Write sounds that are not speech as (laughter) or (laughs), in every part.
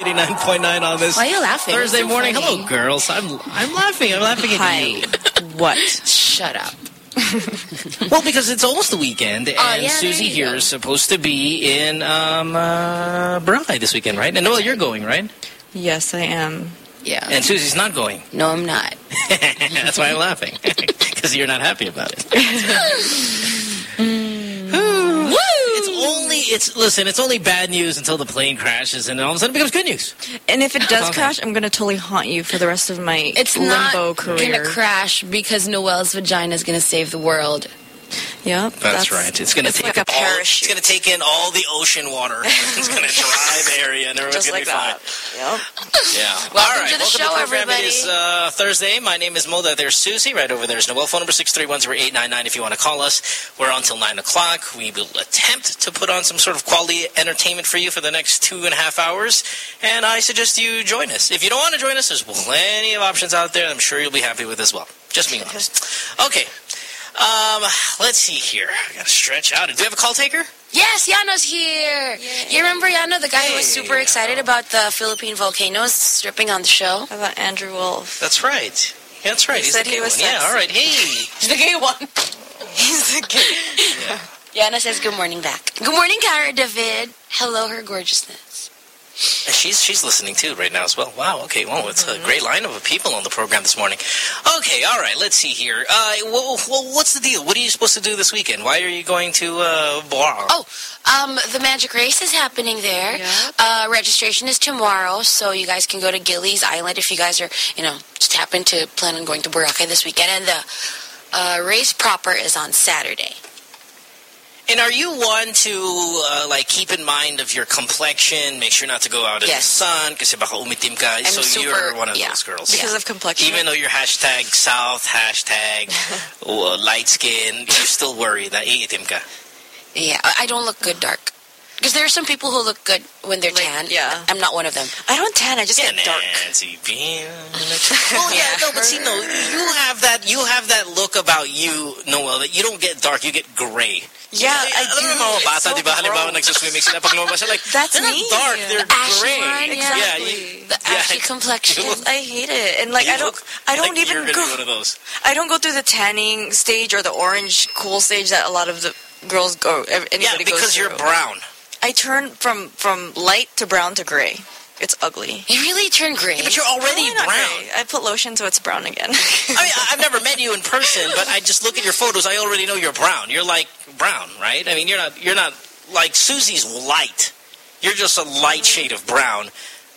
89.9 on this Why are you laughing? Thursday so morning. funny. Hello, girls. I'm I'm laughing. I'm laughing at Hi. you. What? Shut up. (laughs) Well, because it's almost the weekend, and Oh, yeah, Susie there you here go. is supposed to be in um, uh, Brunei this weekend, right? And Noel, you're going, right? Yes, I am. Yeah. And Susie's not going. no, I'm not. (laughs) That's why I'm laughing. (laughs) Because you're not happy about it. It's listen, it's only bad news until the plane crashes, and then all of a sudden it becomes good news. And if it does Okay. crash, I'm going to totally haunt you for the rest of my It's limbo not career. gonna crash because Noelle's vagina is gonna save the world. Yep. That's, right. It's going to take like a up all. It's going to take in all the ocean water. (laughs) it's going to dry the area, and everyone's going to like be that. fine. Yep. Yeah. Welcome All right. to the Welcome show, to the program. everybody. It is uh, Thursday. My name is Moda. There's Susie. Right over there's Noel. Phone number 631-0899 if you want to call us. We're on till 9 o'clock. We will attempt to put on some sort of quality entertainment for you for the next two and a half hours. And I suggest you join us. If you don't want to join us, there's plenty of options out there I'm sure you'll be happy with as well. Just being honest. Okay. Um, let's see here. I got to stretch out. Do we have a call taker? Yes, Yano's here. You remember Yano, the guy who was Hey, super excited about the Philippine volcanoes stripping on the show? How about Andrew Wolff? That's right. Yeah, that's right. He He's said he was one. Yeah, all right. Hey. He's (laughs) the gay one. He's the kid. Yana says good morning back. Good morning, Kara David. Hello, her gorgeousness. And She's she's listening too right now as well. Wow. Okay. Well, it's a great lineup of people on the program this morning. Okay. All right. Let's see here. Uh, well, well, what's the deal? What are you supposed to do this weekend? Why are you going to uh, Bora? Oh, um, the Magic Race is happening there. Yep. Uh, registration is tomorrow, so you guys can go to Gillies Island if you guys are, you know, just happen to plan on going to Boracay this weekend. And the uh, race proper is on Saturday. And are you one to uh, like keep in mind of your complexion? Make sure not to go out in Yes. the sun because baka umitim ka. I'm So super- you're one of yeah. those girls. Because of complexion. Even though you're hashtag South, hashtag (laughs) uh, light skin, you still worry that iitim ka. Yeah, I don't look good dark. Because there are some people who look good when they're Like, tan. yeah. I'm not one of them. I don't tan. I just Yeah, get dark. Nancy Bean. well, yeah, no, but see, no, you have that, you have that look about you, Noel, that you don't get dark, you get gray. Yeah, I Alam mo do. Oh, yung mga bata, so di ba? Halimbawa, gross. nagsuswimming sila pag lumabas, they're like, (laughs) That's they're not dark, they're The gray. one, yeah. Yeah, you, The (laughs) Yeah, ashy you complexion. look- (laughs) I hate it. And like I don't I don't like even go gonna one of those. I don't go through the tanning stage or the orange cool stage that a lot of the girls go ev- Yeah, anybody goes because you're brown. I turn from from light to brown to gray. It's ugly. You really turn gray. Yeah, but you're already Really brown. gray. I put lotion so it's brown again. (laughs) I mean, I- I've never met you in person, but I just look at your photos. I already know you're brown. You're like brown, right? I mean, you're not. You're not like Susie's light. You're just a light mm-hmm. shade of brown.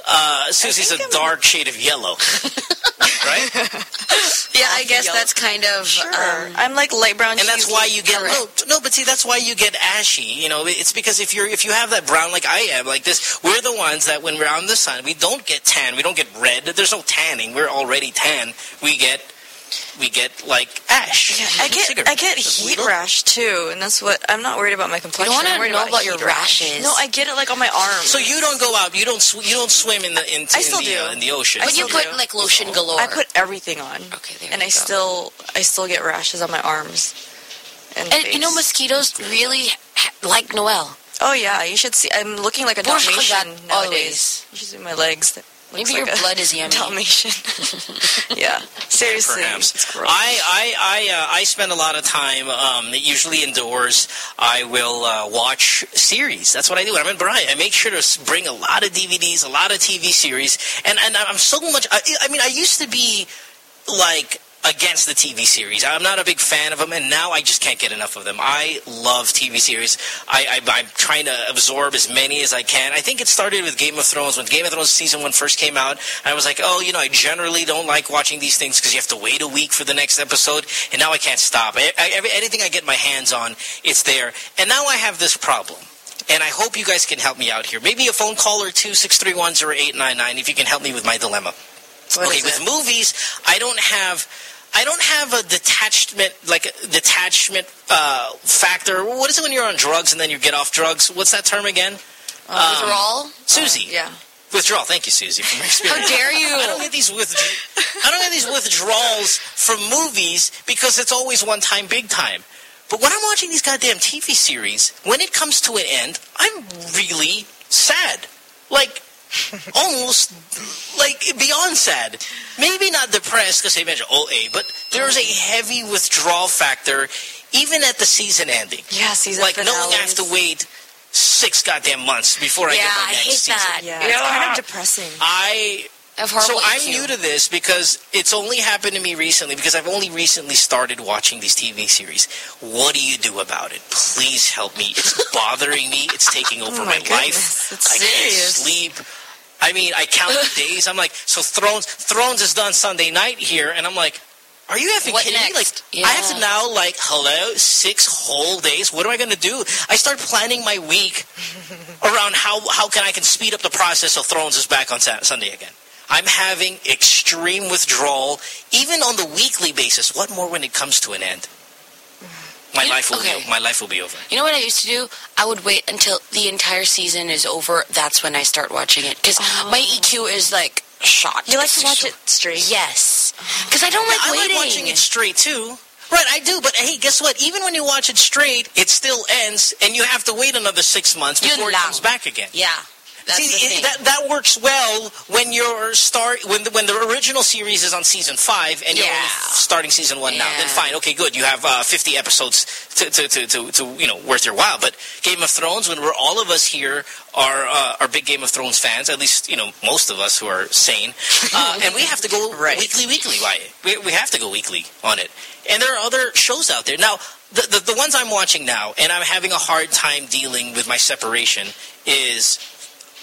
Uh, Susie's a think I'm- dark shade of yellow, (laughs) right? yeah, I guess yellow. that's kind of. sure. Um, I'm like light brown. And that's why you get Correct. no, no. But see, that's why you get ashy. You know, it's because if you're if you have that brown like I am, like this, we're the ones that when we're out in the sun, we don't get tan. We don't get red. There's no tanning. We're already tan. We get we get like ash. Yeah, I get Cigarette. I get That's heat legal. rash too, and that's what I'm not worried about my complexion. wanna I'm worried know about your heat rash. rashes. No, I get it like on my arms. So you don't go out. You don't. Sw you don't swim in the in, I in still the, do. Uh, in the ocean. I but you put do. like lotion galore. I put everything on, Okay, there and you I go. still I still get rashes on my arms. And, And you know, mosquitoes really ha- like Noel. Oh yeah, you should see. I'm looking like a Bush ka Dalmatian nowadays. always. You should see my legs. That Maybe looks your a blood is yummy. Dalmatian. (laughs) yeah, seriously. Perhaps. It's gross. I I I, uh, I spend a lot of time, um, usually indoors. I will uh, watch series. That's what I do. When I'm in Brunei, I make sure to bring a lot of DVDs, a lot of TV series, and and I'm so much. I, I mean, I used to be like against the TV series. I'm not a big fan of them, and now I just can't get enough of them. I love TV series. I, I, I'm trying to absorb as many as I can. I think it started with Game of Thrones. When Game of Thrones season one first came out, I was like, oh, you know, I generally don't like watching these things because you have to wait a week for the next episode, and now I can't stop. I, I, anything I get my hands on, it's there. And now I have this problem. And I hope you guys can help me out here. Maybe a phone call or two, 631-0899, if you can help me with my dilemma What okay, with movies, I don't have, I don't have a detachment, like a detachment uh, factor. What is it when you're on drugs and then you get off drugs? What's that term again? Um, Withdrawal? Susie. Yeah. Withdrawal. Thank you, Susie, for my (laughs) How experience. dare I don't you? get these with, I don't get these withdrawals from movies because it's always one time, big time. But when I'm watching these goddamn TV series, when it comes to an end, I'm really sad. Like, almost like beyond sad. Maybe not depressed because they mentioned OA, but there's a heavy withdrawal factor even at the season ending. Yeah, season Like finales. knowing I have to wait six goddamn months before I get my next I next hate season. that. Yeah, it's kind of depressing. I Of so horrible I'm EQ. new to this because it's only happened to me recently because I've only recently started watching these TV series. What do you do about it? Please help me. It's bothering me. It's taking (laughs) oh over Oh my, my life. goodness, it's I serious. can't sleep. I mean, I count the (laughs) days. I'm like, so Thrones Thrones is done Sunday night here, and I'm like, are you What kidding me? Like, next? I have to now, like, hello, six whole days. What am I going to do? I start planning my week (laughs) around how how can I can speed up the process so Thrones is back on Sa- Sunday again. I'm having extreme withdrawal, even on the weekly basis. What more when it comes to an end? My You know- life will okay. be my life will be over. You know what I used to do? I would wait until the entire season is over. That's when I start watching it. Because oh. my EQ is like shot. You like to watch it straight? Yes. Because I don't like I waiting. like watching it straight too. Right, I do, but hey, guess what? Even when you watch it straight, it still ends, and you have to wait another six months Yun before it lang. comes back again. Yeah. That's See, it- that that works well when you're start when the, when the original series is on season five and you're only starting season one now. Then fine, okay, good. You have uh, 50 episodes to, to, to, to, to you know worth your while. But Game of Thrones, when we're all of us here are uh, are big Game of Thrones fans, at least you know most of us who are sane, uh, (laughs) and we have to go Right. weekly, weekly. Why we we have to go weekly on it. And there are other shows out there now. The, the the ones I'm watching now, and I'm having a hard time dealing with my separation is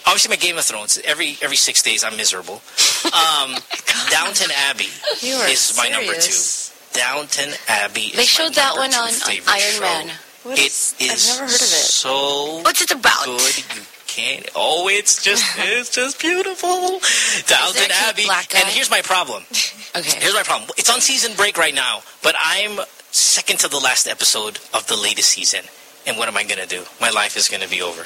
obviously my Game of Thrones. Every every six days, I'm miserable. Um, (laughs) Downton Abbey is my number two. Downton Abbey. Is they showed that one on, on Iron show. Man. What It is- is I've never heard of it. so What's it about? good. You can't. Oh, it's just (laughs) it's just beautiful. Downton Abbey. And here's my problem. (laughs) Okay. Here's my problem. It's on season break right now, but I'm second to the last episode of the latest season. And what am I gonna do? My life is gonna be over.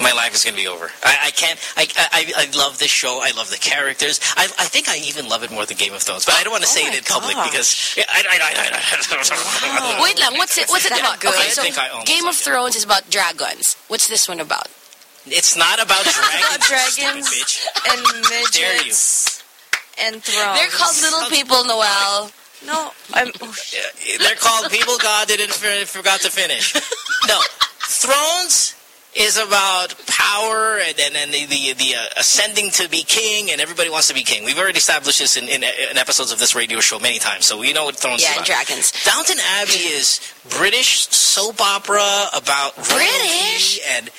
My life is gonna be over. I, I can't. I, I I love this show. I love the characters. I I think I even love it more than Game of Thrones. But I don't want to Oh say it oh my in public because I I I, I, Wait, lang, what's it? What's it that about? good? Okay, so think I almost Game of. Thrones is about dragons. What's this one about? It's not about (laughs) dragons. Dragons. stupid bitch. and dare you. midgets and thrones. They're called little people, Noel. No, I'm. Oh, They're called people God didn't fi- forgot to finish. No, (laughs) Thrones is about power and and, and the the, the uh, ascending to be king, and everybody wants to be king. We've already established this in, in, in episodes of this radio show many times, so we know what Thrones Yeah, is about. dragons. Downton Abbey is British soap opera about British? and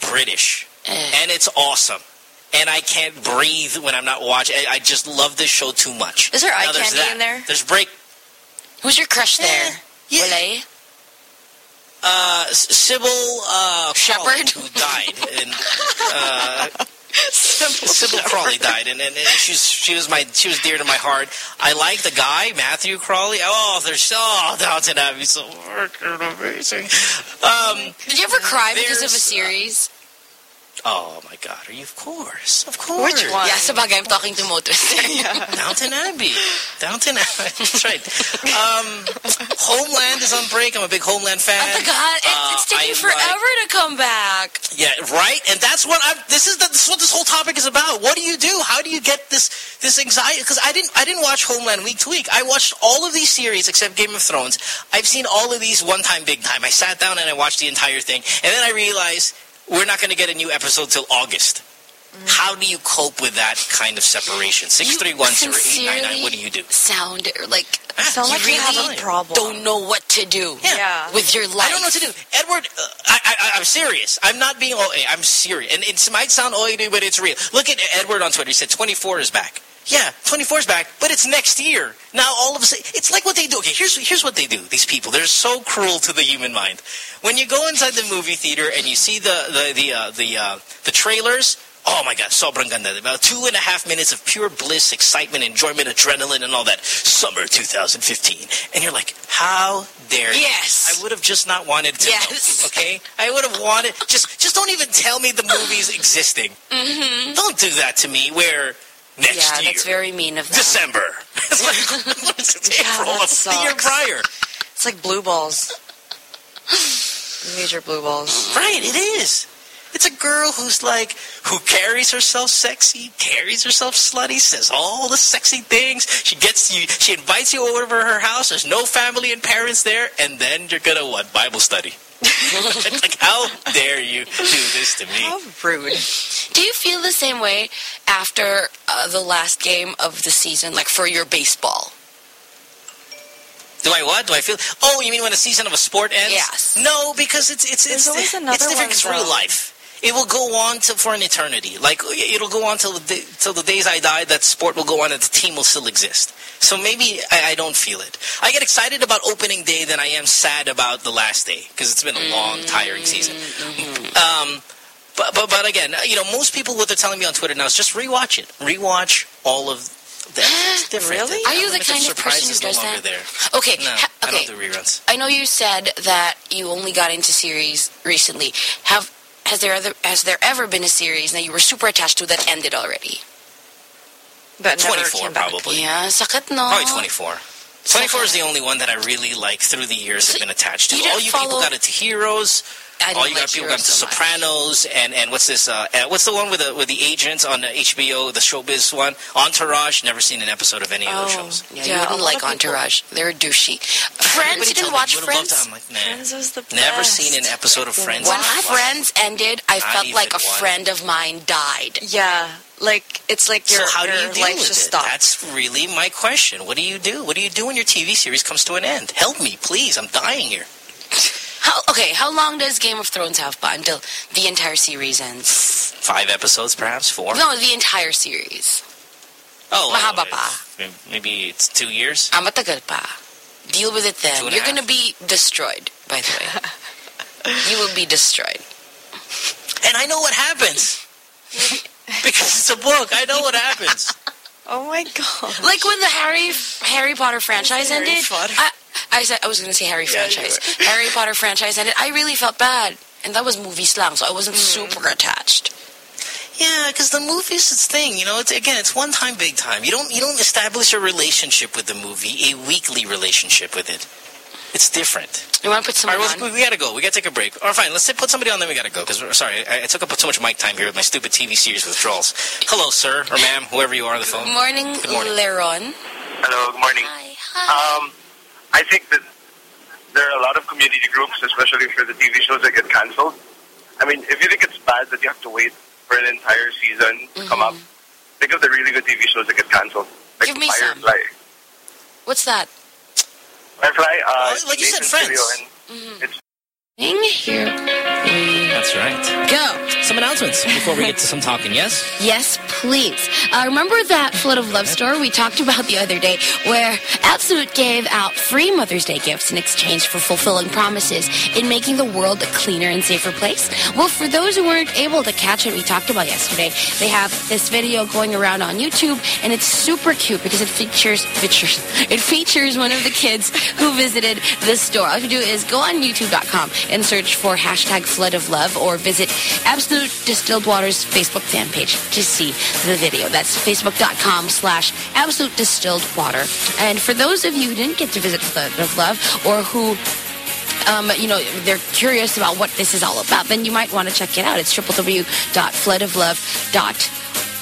British, Eh. and it's awesome. And I can't breathe when I'm not watching. I, I just love this show too much. Is there eye Now, candy that. in there? There's break. Who's your crush there? Yeah. Wale? Uh, Sybil uh, Shepherd? Who died, and uh, Sybil Crawley died, and, and, and she's she was my she was dear to my heart. I like the guy Matthew Crawley. Oh, they're so oh, Downton Abbey so freaking amazing. Um, Did you ever cry because of a uh, series? Oh my God, are you? Of course, of course. Which one? yeah, sabagay, I'm talking to Mo Twister. (laughs) Downton Abbey. Downton Abbey. (laughs) That's right. Um, Homeland is on break. I'm a big Homeland fan. Oh my God, it's, Uh, it's taking I forever to come back. Yeah, right. And that's what I'm. This is the, this is what this whole topic is about. What do you do? How do you get this this anxiety? Because I didn't I didn't watch Homeland week to week. I watched all of these series except Game of Thrones. I've seen all of these one time, big time. I sat down and I watched the entire thing, and then I realized we're not going to get a new episode till August. How do you cope with that kind of separation? Six three one zero eight nine nine. What do you do? Sound like Ah, Sound like you have a problem. don't know what to do Yeah. Yeah. with your life. I don't know what to do. Edward, uh, I, I, I'm serious. I'm not being OA. I'm serious. And it might sound OA, but it's real. Look at Edward on Twitter. He said 24 is back. Yeah, 24 is back, but it's next year. Now all of a sudden, it's like what they do. Okay, here's here's what they do. These people, they're so cruel to the human mind. When you go inside the movie theater and you see the the the uh, the uh, the trailers. Oh my God, sobrang ganda. About two and a half minutes of pure bliss, excitement, enjoyment, adrenaline, and all that. Summer 2015. And you're like, how dare you? Yes. I would have just not wanted to Yes. know, (laughs) okay? I would have wanted, just just don't even tell me the movie's existing. Mm-hmm. Don't do that to me where next Yeah, year, that's very mean of them. December. (laughs) (laughs) It's like, it's April that of the year prior. It's like blue balls. (sighs) Major blue balls. Right, it is. It's a girl who's like, who carries herself sexy, carries herself slutty, says all the sexy things. She gets you, she invites you over to her house. There's no family and parents there. And then you're going to what? Bible study. (laughs) like, how dare you do this to me? How rude. Do you feel the same way after uh, the last game of the season, like for your baseball? Do I what? Do I feel? Oh, you mean when the season of a sport ends? Yes. No, because it's it's it's always it's different. one, It's real life. It will go on to, for an eternity. Like it'll go on till the till the days I die. That sport will go on, and the team will still exist. So maybe I, I don't feel it. I get excited about opening day than I am sad about the last day because it's been a long, tiring season. Um, but, but but again, you know, most people what they're telling me on Twitter now is just rewatch it. Rewatch all of the (gasps) It's. Really? Are you the kind of person who surprises no does that? There. Okay, No, ha- I don't do reruns. I know you said that you only got into series recently. Have has there other has there ever been a series that you were super attached to that ended already? But never 24 came back. probably. Yeah, sakit no. Probably 24. 24 is the only one that I really like through the years have been attached to. All you people follow- got into Heroes. I All didn't you like got people Heroes got into so much. Sopranos and and what's this? Uh, uh, what's the one with the with the agents on the HBO, the showbiz one? Entourage. Never seen an episode of any of those Oh. shows. Yeah, Yeah, you wouldn't like of people- Entourage. They're douchey. Friends, you told didn't watch you would've loved Friends? it. I'm like, nah. Friends was the best. Never seen an episode of Friends. When in. Friends ended, I Not felt like a one. friend of mine died. Yeah, like it's like So your, how do your you deal life with just it? stopped. That's really my question. What do you do? What do you do when your TV series comes to an end? Help me, please. I'm dying here. (laughs) How okay? How long does Game of Thrones have pa until the entire series ends? Five episodes, perhaps four. No, the entire series. Oh, Mahaba uh, pa. Maybe it's two years. Ah, matagal pa. Deal with it Two then. and You're gonna be destroyed. By the way, (laughs) you will be destroyed. And I know what happens. (laughs) because it's a book. I know what happens. (laughs) oh my god. Like when the Harry Harry Potter franchise Harry ended. Potter. I, I said I was going to say Harry Yeah, franchise. Harry Potter franchise ended. I really felt bad, and that was movie slang, so I wasn't Mm. super attached. Yeah, because the movie's its thing. You know, it's again, it's one time, big time. You don't you don't establish a relationship with the movie, a weekly relationship with it. It's different. You want to put All someone right, on? we gotta go. We gotta take a break. All right, fine. Let's say, put somebody on. Then we gotta go. Because sorry, I, I took up so much mic time here with my stupid TV series withdrawals. Hello, sir or ma'am, whoever you are on the phone. Good Morning, Good morning. Leron. Hello, good morning. Hi. Hi. Um, I think that there are a lot of community groups, especially for the TV shows that get cancelled. I mean, if you think it's bad that you have to wait for an entire season to come up, think of the really good TV shows that get cancelled. Like Give me some. Firefly. What's that? Firefly, uh, Oh, like you said, Nathan Friends. Fillion, It's Thing here. That's right. go. Some announcements before we get to some talking. Yes. (laughs) Yes, please. Uh, remember that Flood of Love store we talked about the other day where Absolute gave out free Mother's Day gifts in exchange for fulfilling promises in making the world a cleaner and safer place? Well, for those who weren't able to catch what we talked about yesterday, they have this video going around on YouTube and it's super cute because it features, features it features one of the kids who visited the store. All you do is go on youtube.com and search for hashtag flood of love or visit Absolute Distilled Water's Facebook fan page to see the video. That's facebook.com slash absolute distilled water. And for those of you who didn't get to visit Flood of Love or who um, you know, they're curious about what this is all about, then you might want to check it out. It's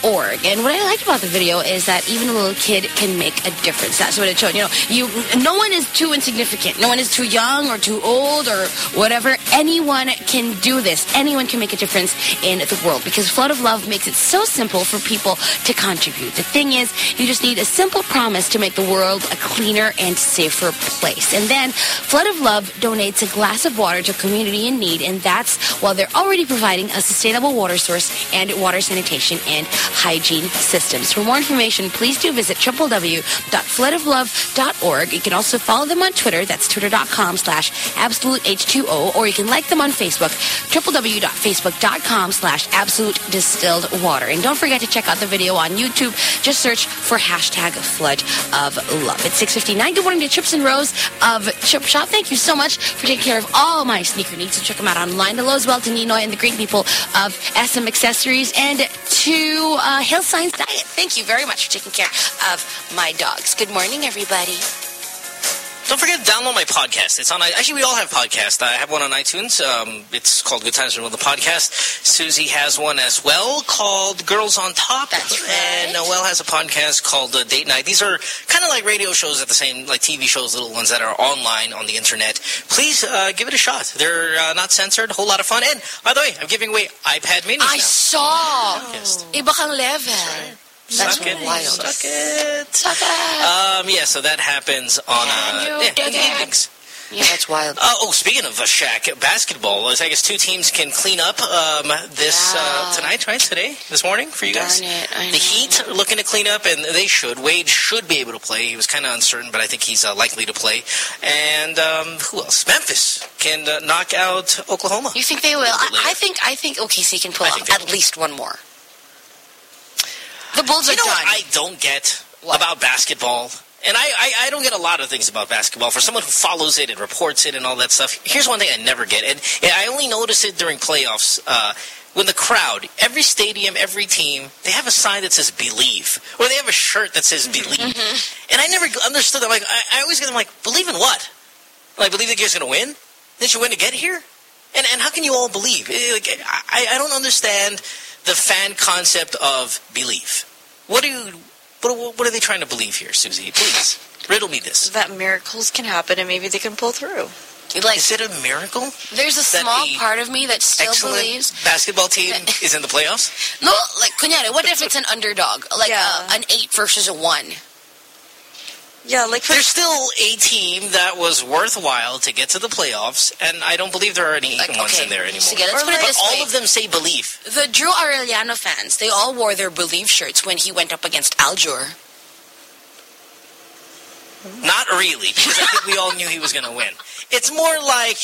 www.floodoflove.org. And what I liked about the video is that even a little kid can make a difference. That's what it showed. You know, you no one is too insignificant. No one is too young or too old or whatever. Anyone can do this. Anyone can make a difference in the world because Flood of Love makes it so simple for people to contribute. The thing is, you just need a simple promise to make the world a cleaner and safer place. And then Flood of Love donates a glass of water to a community in need, and that's while they're already providing a sustainable water source and water sanitation and hygiene systems. For more information, please do visit www.floodoflove.org. You can also follow them on Twitter. That's twitter.com slash absoluteh2o, or you can like them on Facebook, www.facebook.com slash absolute distilled water. And don't forget to check out the video on YouTube. Just search for hashtag flood of love. It's 6.59. Good morning to Chips and Rose of Chip Shop. Thank you so much for taking care of all my sneaker needs. So check them out online. Hello as well to Ninoy and the great people of SM Accessories and to uh, Hill Science Diet. Thank you very much for taking care of my dogs. Good morning, everybody. Don't forget to download my podcast. It's on. Actually, we all have podcasts. I have one on iTunes. Um, it's called Good Times with the Podcast. Susie has one as well called Girls on Top. That's right. And Noel has a podcast called uh, Date Night. These are kind of like radio shows at the same, like TV shows, little ones that are online on the internet. Please uh, give it a shot. They're uh, not censored. A whole lot of fun. And by the way, I'm giving away iPad minis I now. saw. Iba kang level. That's Suck it. wild. Suck it. Suck it. Um, yeah, so that happens on uh, yeah, in the evenings. Yeah, that's wild. Uh, (laughs) oh, speaking of uh, Shaq, basketball, I guess two teams can clean up um, this uh, tonight, right? Today, this morning for you guys. It, the know. Heat are looking to clean up, and they should. Wade should be able to play. He was kind of uncertain, but I think he's uh, likely to play. And um, who else? Memphis can uh, knock out Oklahoma. You think they will? I, I think I think OKC can pull off at least one more. The Bulls You are know done. what I don't get What? about basketball? And I, I, I don't get a lot of things about basketball. For someone who follows it and reports it and all that stuff, here's one thing I never get. And, and I only notice it during playoffs. Uh, when the crowd, every stadium, every team, they have a sign that says believe. Or they have a shirt that says believe. And I never understood that. Like, I, I always get them like, believe in what? Like, believe that you're going to win? Did you win to get here? And, and how can you all believe? Eh, Like, I, I don't understand the fan concept of belief. What do you, what, what are they trying to believe here, Susie? Please, riddle me this. That miracles can happen and maybe they can pull through. like, Is it a miracle? there's a small the part of me that still believes. basketball team is in the playoffs? (laughs) No, like, kunyari, what if it's an underdog? Like Yeah. uh, an eight versus a one. Yeah, like for There's still a team that was worthwhile to get to the playoffs, and I don't believe there are any Like, even ones okay, in there anymore. so yeah, let's Or put it like- but all way. of them say believe. The Drew Arellano fans, they all wore their believe shirts when he went up against Aljur. Not really, because I think we all knew he was going to win. It's more like,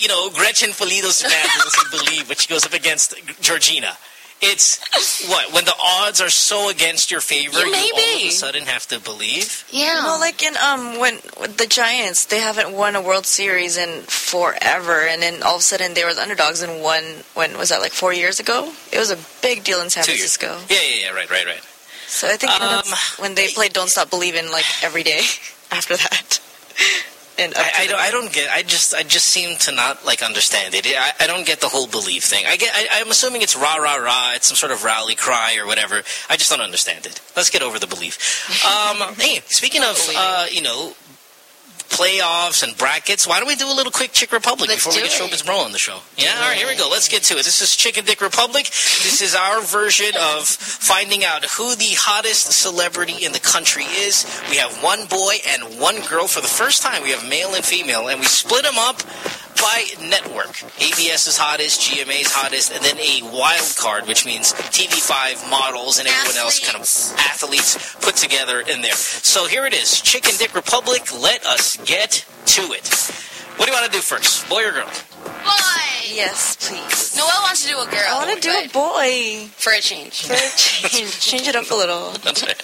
you know, Gretchen Fullido's fan who doesn't believe, but she goes up against Georgina. It's what when the odds are so against your favor, Yeah, you all of a sudden have to believe. Yeah. well, like in um when the Giants, they haven't won a World Series in forever, and then all of a sudden they were the underdogs and won. When was that? Like four years ago? It was a big deal in San Two years. Francisco. Yeah, yeah, yeah. Right, right, right. So I think Um, that's when they played "Don't Stop Believing" like every day (laughs) after that. And I, I don't. I don't get. I just. I just seem to not like understand it. I, I don't get the whole belief thing. I get. I, I'm assuming it's rah rah rah. It's some sort of rally cry or whatever. I just don't understand it. Let's get over the belief. Um, (laughs) hey, speaking of, uh, you know, playoffs and brackets, why don't we do a little quick Chick Republic Let's before we get it. Showbiz Bro on the show? Yeah. All right. Here we go. Let's get to it. This is Chicken Dick Republic. This is our version of finding out who the hottest celebrity in the country is. We have one boy and one girl for the first time. We have male and female, and we split them up by network. ABS is hottest, GMA is hottest, and then a wild card, which means TV5 models and everyone else kind of athletes put together in there. So here it is, Chicken Dick Republic. Let us get to it. What do you want to do first, boy or girl? Boy! yes, please. Noel wants to do a girl. I want to do a boy. For a change. For a change, (laughs) change it up a little. That's right.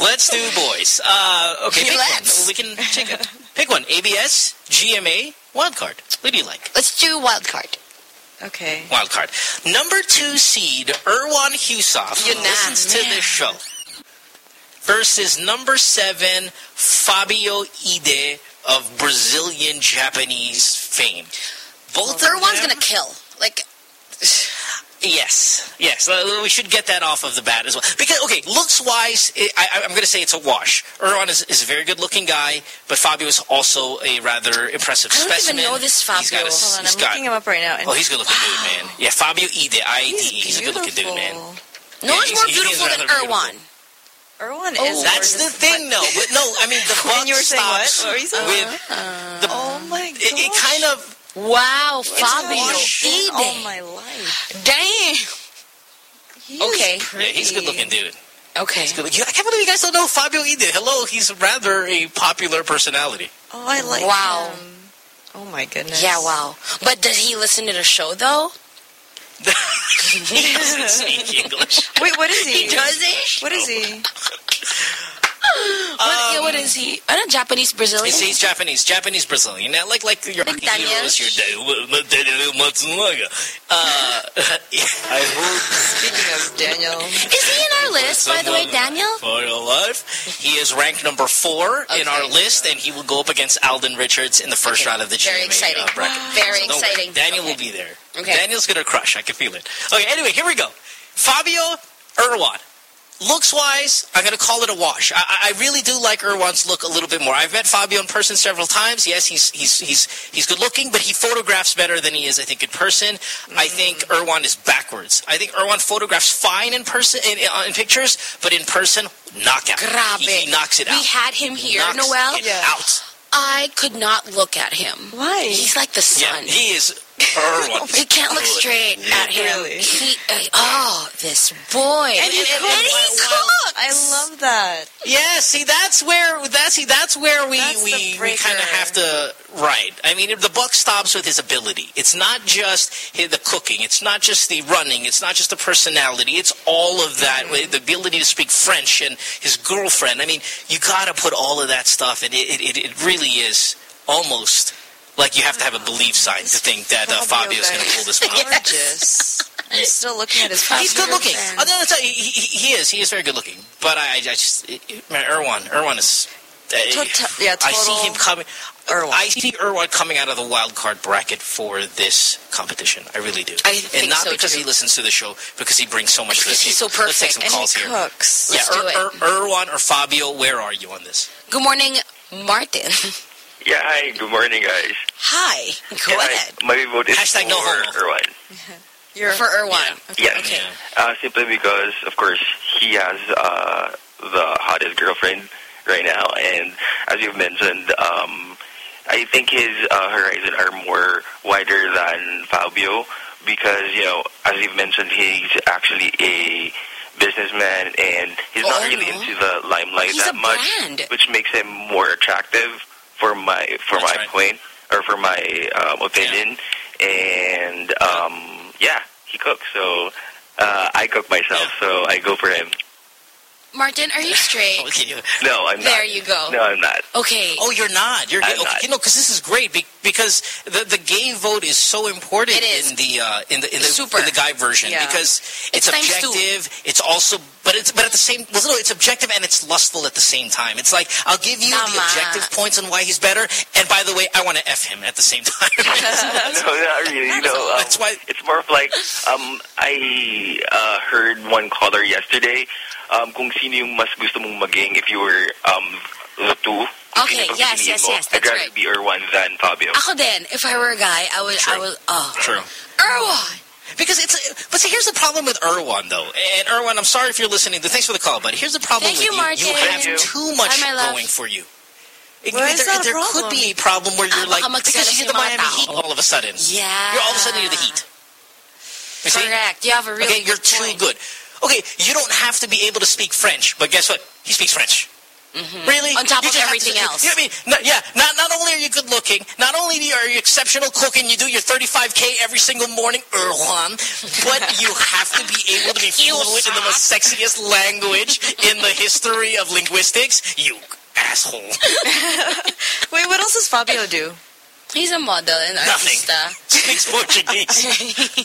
Let's do boys. Uh, okay, pick Let's. one. We can take it. Pick one. ABS, GMA, wild card. What do you like? Let's do wild card. Okay. Wild card. Number two seed, Erwan Heussaff, Yun who na, listens to this show, versus number seven, Fabio Ide of Brazilian Japanese fame. Both of one's gonna kill. Like, Yes, yes. We should get that off of the bat as well. Because okay, looks wise, I, I'm going to say it's a wash. Erwan is, is a very good looking guy, but Fabio is also a rather impressive I don't even specimen. know this He's got Fabio. a, Hold on, he's I'm got, looking him up right now. Oh, he's a good looking dude, man. (gasps) Yeah, Fabio Ide, I-D. he's, He's, a good looking dude, man. no one's he's- more beautiful than Erwan. beautiful. Erwan. Erwan Oh, is That's the gorgeous, thing, though. But no, I mean the (laughs) buck And you were saying what? stops What were you saying? with the. Oh my god. it, it kind of Wow, Fabio It's Ide. all my life. Damn. He Okay. Yeah, he's a good looking dude. Okay. He's good. I can't believe you guys don't know Fabio Ide. Hello, he's rather a popular personality. Oh, I like Wow. him. Oh my goodness. Yeah, wow. But does he listen to the show though? (laughs) he doesn't speak English. Wait, what is he? He does it? What is he? (laughs) What, yeah, what is he? I don't Japanese Brazilian. He's, he's Japanese, Japanese Brazilian. Now, like like your Like hockey Daniel. heroes, your Daniel Matsunaga. Uh, (laughs) I heard Speaking of Daniel, (laughs) Is he in our list, by the way, Daniel? For your life. He is ranked number four in our list, and he will go up against Alden Richards in the first Okay. round of the Very exciting. uh, bracket. Very So don't worry. exciting. Daniel Okay. will be there. Okay. Daniel's going to crush. I can feel it. Okay, anyway, here we go. Fabio Erwan. Looks wise, I'm going to call it a wash. I, I I really do like Erwan's look a little bit more. I've met Fabio in person several times. Yes, he's he's he's he's good looking, but he photographs better than he is, I think, in person. I mm-hmm. think Erwan is backwards. I think Erwan photographs fine in person in, uh, in pictures, but in person, knockout. Grabe. He, he knocks it out. We had him here, Knocks Noel. it Yeah. out. I could not look at him. Why? He's like the sun. Yeah, he is Erwan. (laughs) We can't look straight at him. Really? He, uh, oh, this boy. And he and, cooks. and he cooks. I love that. Yeah, see, that's where that's see, that's where we That's we, we kind of have to right. I mean, the buck stops with his ability. It's not just the cooking. It's not just the running. It's not just the personality. It's all of that. Mm-hmm. The ability to speak French and his girlfriend. I mean, you got to put all of that stuff, and it it, it really is almost. Like you have to have a belief sign to think that uh, Fabio is going to pull this one off. Gorgeous. I'm still looking at his He's good looking. fan. Oh, no, no, he, he, he is. He is very good looking. But I, I just, it, it- man, Erwan, Erwan is. uh, To- to- yeah, I see him coming. Erwan. I see Erwan coming out of the wild card bracket for this competition. I really do. I and not so, because too. he listens to the show, because he brings so much to the this he's so perfect. Let's take some And he calls here. cooks. Yeah, Let's do Ir- Ir- Erwan or Fabio, where are you on this? Good morning, Martin. (laughs) Yeah, hi, good morning, guys. Hi. Go yeah, ahead. I, my vote is Hashtag for no homo. Erwan. (laughs) You're For Erwan. Yeah. Okay. Uh, simply because, of course, he has uh, the hottest girlfriend right now, and as you've mentioned, um, I think his uh, horizon are more wider than Fabio because, you know, as you've mentioned, he's actually a businessman and he's not Oh, really no. into the limelight He's that much, brand. which makes him more attractive for my for That's my right. point or for my um, opinion. And um, yeah, he cooks, so uh, I cook myself, so I go for him. Martin, are you straight? (laughs) Oh, can you- No, I'm not. There you go. No, I'm not. Okay. Oh, you're not. You're I'm okay, not. You know, because this is great be, because the the gay vote is so important It is. in the uh, in the in the, Super. in the guy version Yeah. because it's, It's objective. It's also, but it's but at the same. Well, no, it's objective and it's lustful at the same time. It's like I'll give you the objective points on why he's better, and by the way, I want to f him at the same (laughs) time. (laughs) no, not really. You know, um, That's why- it's more of like um, I uh, heard one caller yesterday. Um, kung sino yung mas gusto mong maging if you were um, the two. Okay, sino yung yes, yes, mo. yes, I'd that's rather right. be Erwan than Fabio. Ako din, if I were a guy, I would, I True. would, oh. True. Erwan. Because it's, but see, here's the problem with Erwan, though. And Erwan, I'm sorry if you're listening. Thanks for the call, buddy. Here's the problem Thank with you, you. Martin. You have Thank you. too much Bye, my love. going for you. It- Why is there that a there could problem? be a problem where you're Ah, like, baka because magselos you're the yung mga Miami tao. Heat all of a sudden. Yeah. You're all of a sudden you're the Heat. You see? Correct. You have a really Okay, you're good too point. good. Okay, you don't have to be able to speak French, but guess what? He speaks French. Really? Mm-hmm. On top You of everything to- else. You know what I mean? No, yeah. Not not only are you good looking, not only are you exceptional cooking, you do your 35k every single morning, Erwan, but (laughs) you have to be able to be fluent in the most sexiest language in the history of linguistics. You asshole. (laughs) (laughs) Wait, what else does Fabio do? He's a model and Nothing. (laughs) artista. Speaks Portuguese.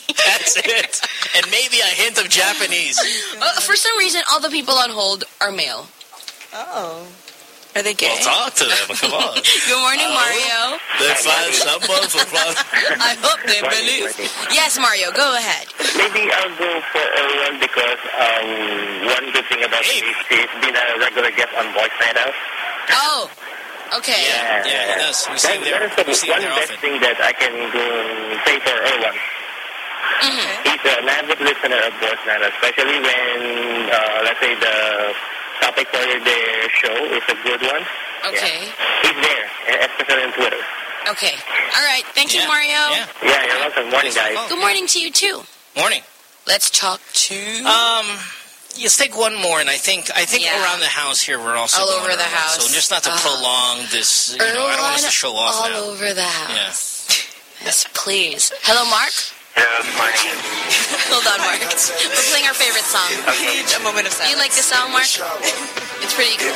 (laughs) That's it. And maybe a hint of Japanese. Uh, for some reason, all the people on hold are male. Oh. Are they gay? Well, talk to them. Come on. (laughs) Good morning, Mario. They find someone for fun. I hope they believe. Yes, Mario, go ahead. Maybe I'll go for Erwan because um, one good thing about Hey. him is he's been a regular guest on Boys Night Out. Oh, okay. Yeah, yeah, he does. We see him That, there. that We see the one best often. thing that I can do, say for Erwan. Mm-hmm. He's an avid listener of Boys Night especially when, uh, let's say, the topic for the show is a good one. Okay. He's there, especially on Twitter. Okay. All right. Thank you, Yeah, Mario. Yeah. Yeah, you're welcome. Morning, Thanks for the guys. Good morning to you, too. Morning. Let's talk to... Um, let's take one more, and I think I think Yeah. around the house here we're also All over the around. house. So just not to Uh, prolong this, you know, I don't want us to show off all now. over the house. (laughs) Yes, please. Hello, Mark. Hello, good morning. Hold on, Mark. We're playing our favorite song. (laughs) a moment of silence. you like this song, Mark? (laughs) It's pretty cool. (laughs)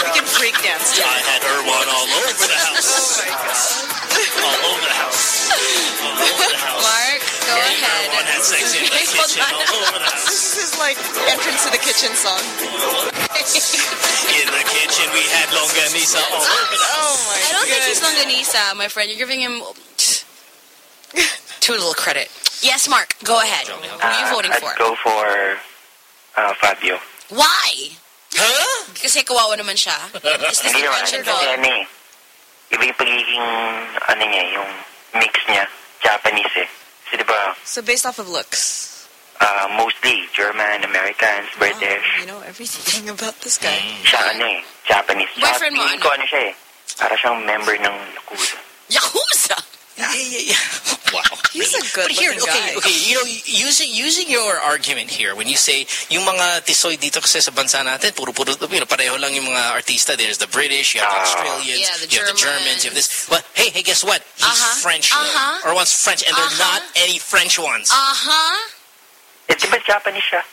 We can freak dance. to it. I had Erwan all over the house. oh, my God. all over the house. All over the house. Mark, go Erwan ahead. had sex in the kitchen on. all over the house. This is like like entrance to the kitchen song. In the kitchen, we had longanisa all over the Oh my I don't think he's longanisa, my friend. You're giving him (laughs) too little credit. Yes, Mark, go ahead. Who are you Uh, voting I'd for? go for uh, Fabio. Why? Huh? Kasi kawawa naman siya. Is this Hindi the naman. pension Kasi vote? ano eh. Iba yung pagiging, ano niya, yung mix niya. Japanese eh. Kasi di ba, So based off of looks. uh, mostly German, Americans, British. Oh, you know everything (laughs) about this guy. Siya ano eh, Japanese. Boyfriend mo, feeling ano? ko ano siya eh. Para siyang member ng Yakuza. Yakuza! Yeah, yeah, yeah. (laughs) Wow. He's a good But here, looking okay, guy. okay, you know, using using your argument here, when you say, yung mga tisoy dito kasi sa bansa natin, puro-puro, you know, pareho lang yung mga artista. There's the British, you have the Ah. Australians, Yeah, the you have the Germans, you have this. Germans. Well, hey, hey, guess what? He's Uh-huh. French. Uh-huh. or wants French, and they're Uh-huh. not any French ones. Uh-huh. Eh, di ba Japanese siya?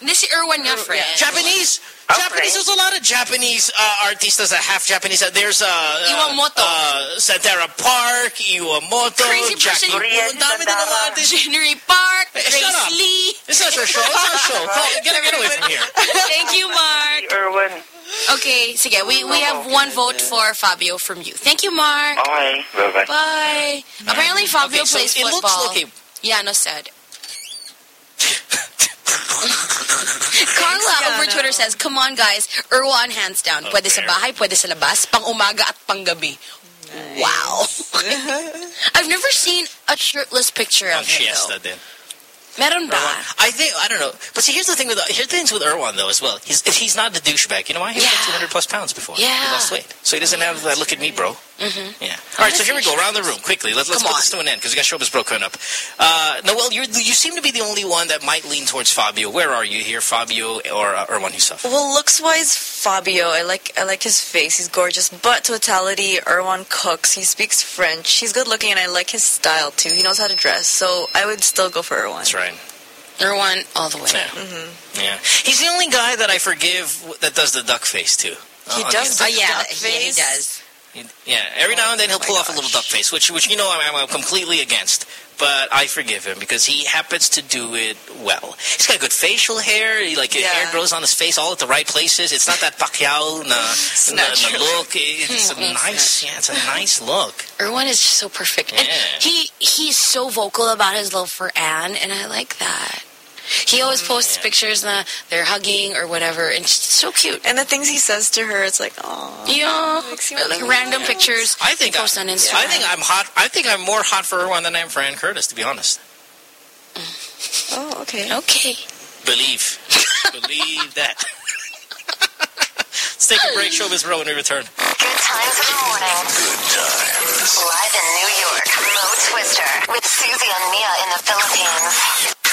Hindi si Erwan niya, friend. Japanese. Oh, Japanese. There's a lot of Japanese uh, artistas that half Japanese. Uh, There's uh, uh, Iwamoto. uh, Sandara Park, Iwamoto, Crazy Jackie person. Wu. Ang dami din mga artists. Henry Park, Grace. Lee. It's not your show. It's our show. (laughs) Call, get, get away from here. (laughs) Thank you, Mark. Si Erwin. Okay, sige, we, we have one vote for Fabio from you. Thank you, Mark. Bye-bye. Bye. Apparently, Fabio Okay, so plays it looks football. okay. Yano said. Carla over Twitter says, Come on, guys. Erwan hands down. Pwede sa fair. bahay, pwede sa labas, pang umaga at pang gabi. Wow. (laughs) I've never seen a shirtless picture of him, siesta though. din. Meron ba? I think I don't know, but see, here's the thing with here's the things with Erwan though as well. He's he's not the douchebag. You know why? He was Yeah. like 200 plus pounds before. Yeah. he lost weight, so he doesn't have that. Look at me, bro. Mm-hmm. Yeah. All right, so here we go around the room quickly. Let's let's Come put on. this to an end because we got Showbiz Bro coming up. Uh, Noel, you you seem to be the only one that might lean towards Fabio. Where are you here, Fabio or uh, Erwan Heussaff? Well, looks wise, Fabio. I like I like his face. He's gorgeous. But totality, Erwan cooks. He speaks French. He's good looking, and I like his style too. He knows how to dress. So I would still go for Erwan. That's right. Erwan all the way. Yeah. Yeah. He's the only guy that I forgive that does the duck face too. He Uh, does the- Oh, yeah, Duck yeah, he does. Yeah, every now and then he'll pull off a little duck face, which which you know I'm, I'm completely against. But I forgive him because he happens to do it well. He's got good facial hair. He, like his Yeah. hair grows on his face all at the right places. It's not that Pacquiao na, na, na look. It's a (laughs) nice, yeah, it's a nice look. Erwan is so perfect. And Yeah. he he's so vocal about his love for Anne, and I like that. He always posts yeah. pictures that they're hugging or whatever, and it's so cute. And the things he says to her, it's like, oh. Yeah, like laugh. random pictures. I think he posts I, on Instagram. I think I'm hot. I think I'm more hot for Erwan than I am for Anne Curtis, to be honest. Oh, okay. okay. Believe, believe that. Let's take a break. Showbiz Bro when we return. Good times in the morning. Good times. Live in New York, Mo Twister with Susie and Mia in the Philippines.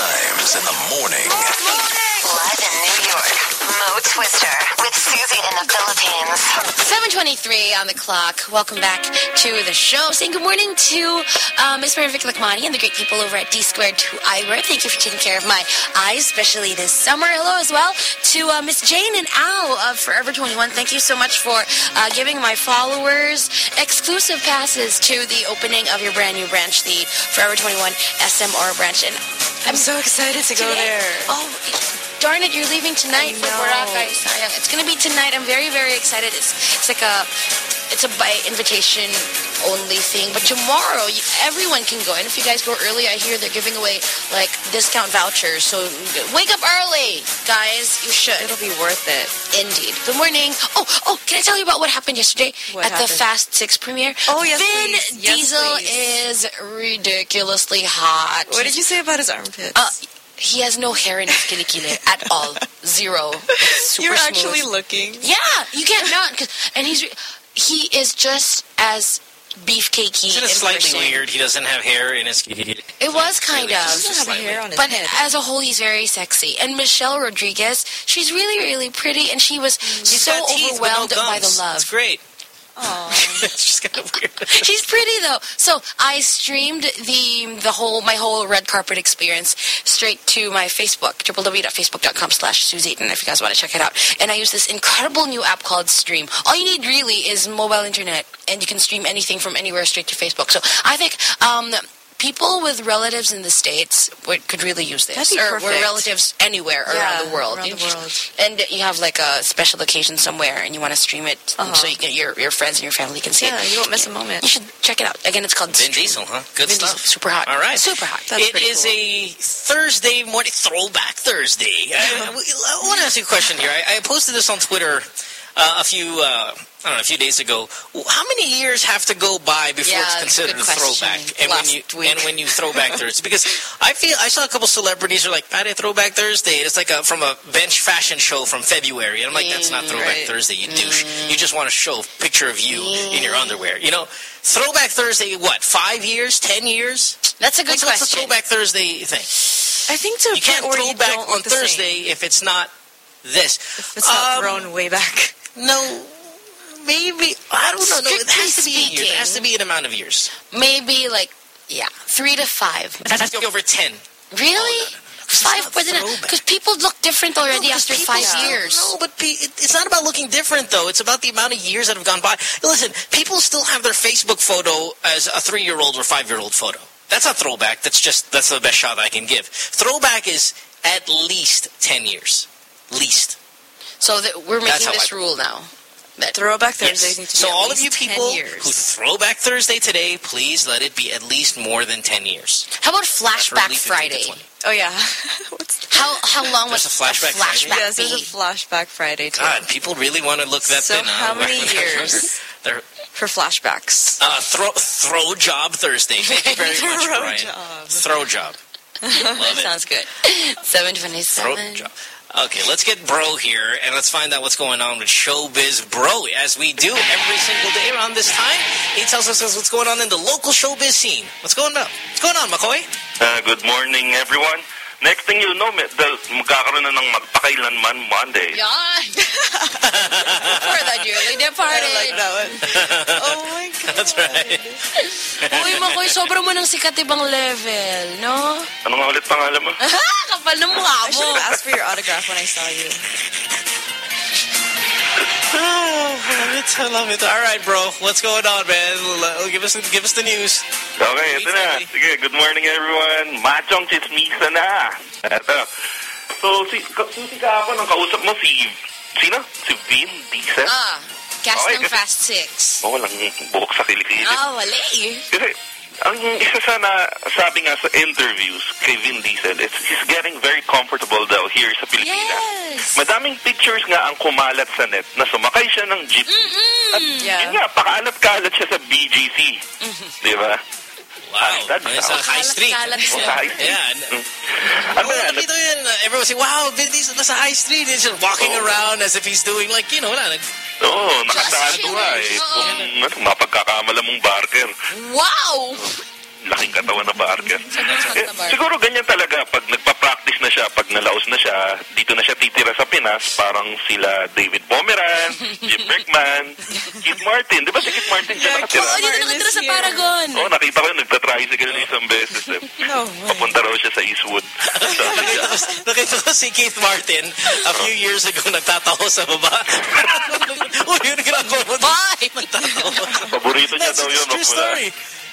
Times in the morning. Live in New York, Mo Twister with Susie in the Philippines. 723 on the clock. Welcome back to the show. Saying good morning to uh, Miss Marivic Lakmani and the great people over at D Squared 2 Eyewear. Thank you for taking care of my eyes, especially this summer. Hello as well to uh, Miss Jane and Al of Forever 21. Thank you so much for uh, giving my followers exclusive passes to the opening of your brand new branch, the Forever 21 SMR branch. And I'm so excited to go today- there. Oh, darn it! You're leaving tonight for. Boracay, Sayang. It's gonna be tonight. I'm very, very excited. It's it's like a it's a by invitation only thing. But tomorrow, you, everyone can go. And if you guys go early, I hear they're giving away like discount vouchers. So wake up early, guys. You should. It'll be worth it. Indeed. Good morning. Oh, oh, can I tell you about what happened yesterday What at the? Fast Six premiere? Oh, yes, Vin please. Diesel is ridiculously hot. What did you say about his armpits? Uh, he has no hair in his kilikili at all. Zero. Super You're smooth. actually looking. Yeah, you can't not. 'cause- and he's he is just as beefcakey. Isn't it slightly person. weird? He doesn't have hair in his. It was kind Really, of. just doesn't have slightly. hair on his But head. as a whole, he's very sexy. And Michelle Rodriguez, she's really, really pretty, and she was He's so got teeth, but no overwhelmed by the love. It's great. (laughs) Just kind of weird. She's pretty though. So I streamed the the whole my whole red carpet experience straight to my Facebook, www.facebook.com slash Susie and if you guys want to check it out. And I use this incredible new app called Stream. All you need really is mobile internet and you can stream anything from anywhere straight to Facebook. So I think um people with relatives in the states would, could really use this. That'd be or, or perfect. relatives anywhere Yeah, around the world. around You the just- world. and you have like a special occasion somewhere, and you want to stream it Uh-huh. so you can, your your friends and your family can see Yeah, it. you won't miss a moment. You should check it out. Again, it's called Vin Stream. Diesel, huh? Good Vin stuff. Diesel, super hot. All right. super hot. That's It pretty is cool. a Thursday morning throwback Thursday. I, I want to ask you a question here. I, I posted this on Twitter uh, a few uh, I don't know a few days ago. How many years have to go by before Yeah, it's that's a considered a throwback? question. And when you week. and when you throwback Thursday, because I feel I saw a couple celebrities are like, "Pare Throwback Thursday." It's like a from a bench fashion show from February, and I'm like, "That's not Throwback right. Thursday, you douche. You just want to show a picture of you in your underwear." You know, Throwback Thursday. What? Five years? Ten years? That's a good What's, what's the. Throwback Thursday thing? I think a You can't throw back on the same. Thursday if it's not this. If it's not Um, thrown way back. No, maybe. I don't know. No, it has to be in years. It has to be an amount of years. Maybe like yeah, three to five. It has to be over ten. Really? Five not more than throwback. because people look different already No, after people five years. No, but it's not about looking different, though. It's about the amount of years that have gone by. Listen, people still have their Facebook photo as a three-year-old or five-year-old photo. That's not throwback. That's just that's the best shot I can give. Throwback is at least ten years, least. So that we're making this I- rule now. That Throwback Yes. Thursdays need to So at all of you people years. who Throwback Thursday today, please let it be at least more than ten years. how about flashback at least 15 to Friday? Oh yeah. (laughs) What's How how long There's was a flashback Friday? yes, there's a flashback Friday too. God, people really want to look that So thin. huh? how many When I was younger. years? They're- for flashbacks. Uh, throw throw job Thursday. Thank you very (laughs) much, Throw Brian. job. Throw job. (laughs) that it. sounds good. Seven Throw job. Okay, let's get Bro here and let's find out what's going on with Showbiz Bro, as we do every single day around this time. He tells us what's going on in the local showbiz scene. What's going on? What's going on, McCoy? Uh, good morning, everyone. Next thing you know, the, magkakaroon na ng magpakailanman Monday. Yan. (laughs) For the I Departed. like that one. oh my (laughs) god. That's right. Uy, Makoy, sobrang mo ng sikat ibang level, no? Ano nga ulit pangalan mo? (laughs) Kapal ng mukha I should mo. have asked for your autograph when I saw you. Oh, I love it. I love it. All right, bro. What's going on, man? Give us give us the news. Okay, ito na. Sige, good morning, everyone. Machong chismisa na. Ito. So, si, ka- susi ka ako nang kausap mo si... Sino? Si Vin Diesel? Ah, cast Okay, ng kasi- Fast Six. Oh, walang buhok sa kilikili. Ah, wali. Kasi, ang isa sa na, sabi nga sa interviews kay Vin Diesel, is he's getting very comfortable daw here sa Pilipinas. Yes. Madaming pictures nga ang kumalat sa net na sumakay siya ng jeep. At Yeah. yun nga, pakaalat-kalat siya sa BGC. Di ba? Wow. That's It's a high street. Sa high street. Yeah. Ano Oh, yan? ko yun. Everyone say, wow, Vin Diesel nasa high street. He's just walking Oh. around as if he's doing like, you know, wala, nag- Oo, nakatago nga eh. Kung ano, mapagkakamala mong barker. Wow! Laking katawan na barker. hot Eh, siguro ganyan talaga pag nagpa-practice na siya, pag nalaos na siya, dito na siya titira sa Pinas, parang sila David Pomeran, Jim Brickman, (laughs) Keith Martin. Di ba si Keith Martin siya Yeah, nakatira? Oh, dito nakatira sa Paragon. Oo, nakita ko yun, nagta-tricycle na isang beses eh. (laughs) No way. Papunta raw siya sa Eastwood. Nakita, ko, nakita ko si Keith Martin a few years ago nagtataho sa baba. (laughs) Uy, yun ginagawa mo. Bye! paborito niya That's daw yun. a true story.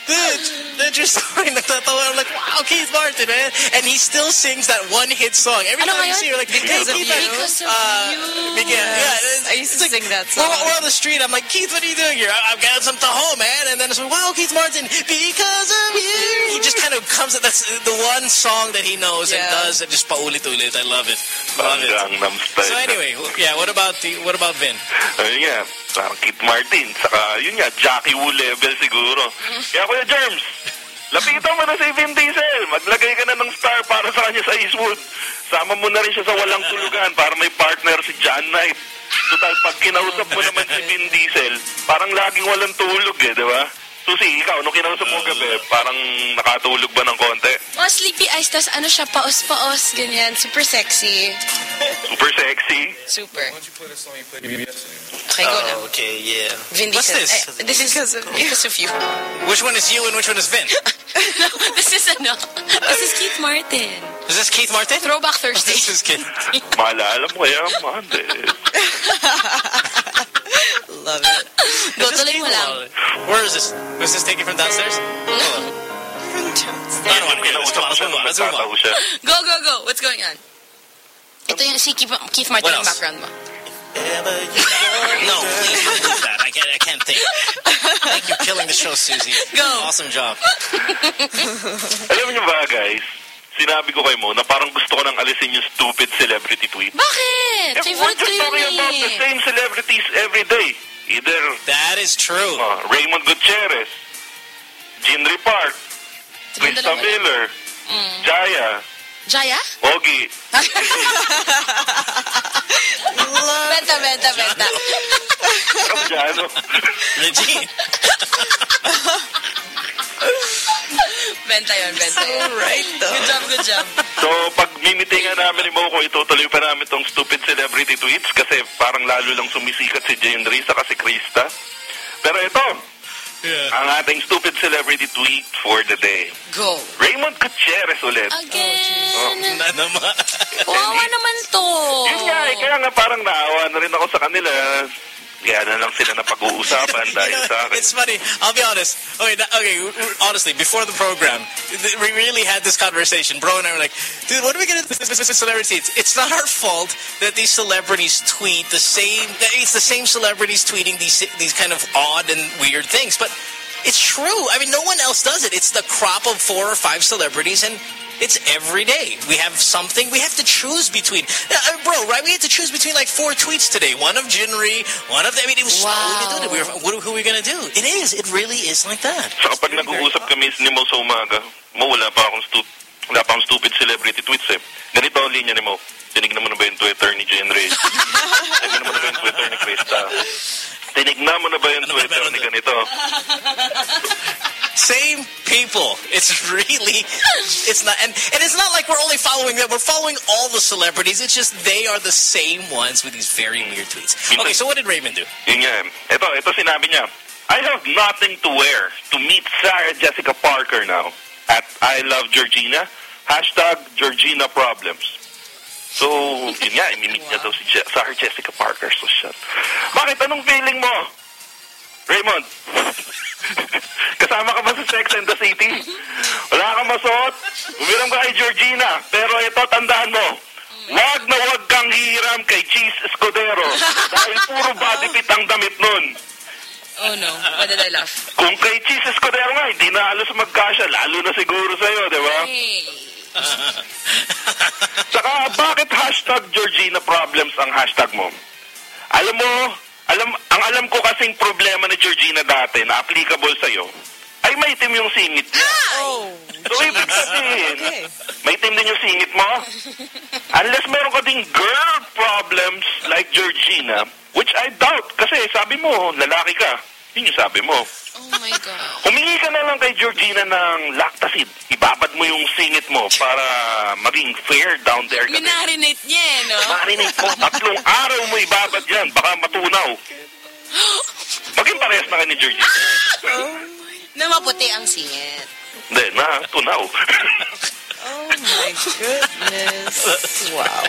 Dude, that's true story. Nagtatawa. I'm like, wow, Keith Martin, man. And he still sings that one hit song. Every Ano time you ngayon? see her, like, Because hey, of Keith, You. I- Because of uh, you. Because, yeah, it's- I used to it's sing that We're, song. we're on the street. I'm like, Keith, what are you doing here? I, I've got some taho, man. And then it's like, wow, Keith Martin, because of you. He just kind of comes, that's the one song that he knows and does and just paulit-ulit. I love it. Love it. So anyway, yeah, what about the, what about Vin? Ayun nga, parang Keith Martin. Saka, yun nga, Jackie Wu level siguro. Kaya Kuya Germs, lapitan mo na si Vin Diesel. Maglagay ka na ng star para sa kanya sa Eastwood. Sama mo na rin siya sa walang tulugan para may partner si John Knight. Total, pag kinausap mo naman si Vin Diesel, parang laging walang tulog eh, di ba? Susi, ikaw, nung kinausap mo gabi, parang nakatulog ba ng konti? Mga sleepy eyes, tas ano siya, paos-paos, ganyan. Super sexy. Super sexy. Super. Okay, go na. Oh, okay, yeah. Vin What's Diesel. this? Eh, this is because of, because of you. Which one is you and which one is Vin? (laughs) no, this is ano. This is Keith Martin. Is this Keith Martin? Throwback Thursday. (laughs) This is Keith. Maalala mo kaya, Monday. (laughs) Love it. Go, to this tuloy mo lang. Where is this? Was this taken from downstairs? Hold on. I don't want to hear this. Come on, let's move on. Let's move on. Go, go, go. What's going on? Ito yung si Keith, Keith Martin What yung else? background mo. No, please don't do that. I can't, I can't think. Thank you're killing the show, Susie. Go. Awesome job. Alam niyo ba, guys? Sinabi ko kay Mo na parang gusto ko nang alisin yung stupid celebrity tweet. Bakit? Eh, we're just talking about the eh. same celebrities every day. Either That is true. uh, Raymond Gutierrez, Jinri Park, Krista. Miller, Jaya, Jaya? Ogie. (laughs) Benta, benta, benta. Kabyano. Regine. (laughs) Benta yun, benta yun. Right, though. Good job, good job. So, pag mimitingan namin ni Moco, itutuloy pa namin tong stupid celebrity tweets kasi parang lalo lang sumisikat si Jane Risa kasi Krista. Pero ito, ang ating stupid celebrity tweet for the day. Go. Raymond Gutierrez ulit. Again. Na naman. Kawawa naman to. Yun nga, eh, kaya nga parang naawa na rin ako sa kanila. Kaya na lang sila na pag-uusapan dahil You know, sa akin. it's funny. I'll be honest. Okay, okay. Honestly, before the program, th- we really had this conversation. Bro and I were like, "Dude, what are we gonna do with celebrities? It's not our fault that these celebrities tweet the same. It's the same celebrities tweeting these these kind of odd and weird things, but." It's true. I mean, no one else does it. It's the crop of four or five celebrities, and it's every day. We have something we have to choose between. Uh, bro, right? We had to choose between like four tweets today. One of Jinri, one of... The, I mean, it was... Wow. We were, what, who are we going to do? It is. It really is like that. Saka pag nag-uusap kami ni Mo sa umaga, Mo, wala pa akong, stu wala pa akong stupid celebrity tweets eh. Ganito ang linya ni Mo. Tinignan mo na ba yung Twitter ni Jane (laughs) Ray? Tinignan mo na ba yung Twitter ni Krista? Tinignan mo na ba yung Ano ba Twitter meron ni ganito? (laughs) Same people. It's really... It's not... And, and it's not like we're only following them. We're following all the celebrities. It's just they are the same ones with these very weird tweets. Okay, so what did Raymond do? Yun nga. Ito, ito sinabi niya. I have nothing to wear to meet Sarah Jessica Parker now. At I love Georgina. Hashtag Georgina Problems. So, yun nga, imimit niya daw si Je- Sarah Jessica Parker. So, shit. Bakit? Anong feeling mo? Raymond? (laughs) Kasama ka ba sa Sex and the City? Wala kang masuot? Umiram ka kay Georgina. Pero ito, tandaan mo. Wag na wag kang hihiram kay Cheese Escudero. dahil puro body fit ang damit nun. Oh no, why did I laugh? Kung kay Cheese Escudero nga, hindi na halos magkasya. Lalo na siguro sa'yo, di ba? Hey. (laughs) Saka, bakit hashtag Georgina Problems ang hashtag mo? Alam mo, alam, ang alam ko kasing problema ni Georgina dati na applicable sa'yo, ay maitim yung singit niya. Oh. So, ibig sabihin, Okay. maitim din yung singit mo. Unless meron ka ding girl problems like Georgina, which I doubt, kasi sabi mo, lalaki ka. Yun yung sabi mo. Oh my God. Humingi ka na lang kay Georgina ng lactacid. Ibabad mo yung singit mo para maging fair down there. Minarinate niya eh, no? Marinig ko, tatlong araw mo ibabad yan. Baka matunaw. (gasps) Maging parehas na kayo ni Georgina. Na maputi ang singit. Hindi, na, tunaw. Oh my goodness. (laughs) Wow.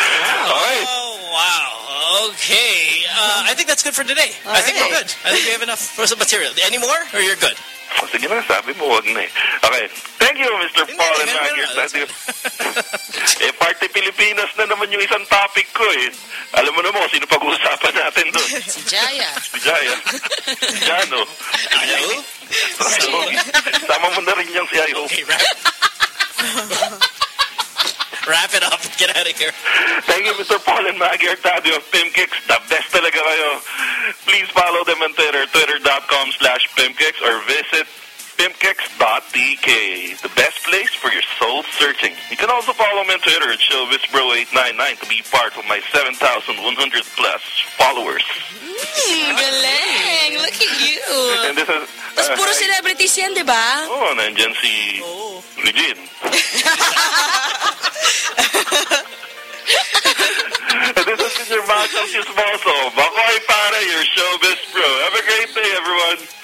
Alright. Oh, wow. Okay. Uh, I think that's good for today. I think we're right. good. I think we have enough for some material. Any more, or you're good? O, sige na, sabi mo, wag na eh. Okay. Thank you, Mr. Hindi, Paul and you. (laughs) eh, Party Pilipinas na naman yung isang topic ko eh. Alam mo naman kung sino pag-uusapan natin doon. (laughs) Si Jaya. Si Jaya. Si Jano. Hello? Sama mo na rin yung si. Okay, wrap. (laughs) wrap it up. Get out of here. Thank you, Mr. Paul and Maggie Artadio of Pimkicks. The best talaga kayo. Please follow them on Twitter, twitter.com slash Pimkicks or visit pimkicks.tk. The best place for your soul searching. You can also follow me on Twitter at ShowbizBro899 to be part of my 7,100 plus followers. Hmm, galing. Look at you. (laughs) And this is... Tapos uh, puro celebrities yan, di ba? Oh, nandyan si Regine. (laughs) this is your Machong Chismoso. Bakoy para your showbiz bro. Have a great day, everyone.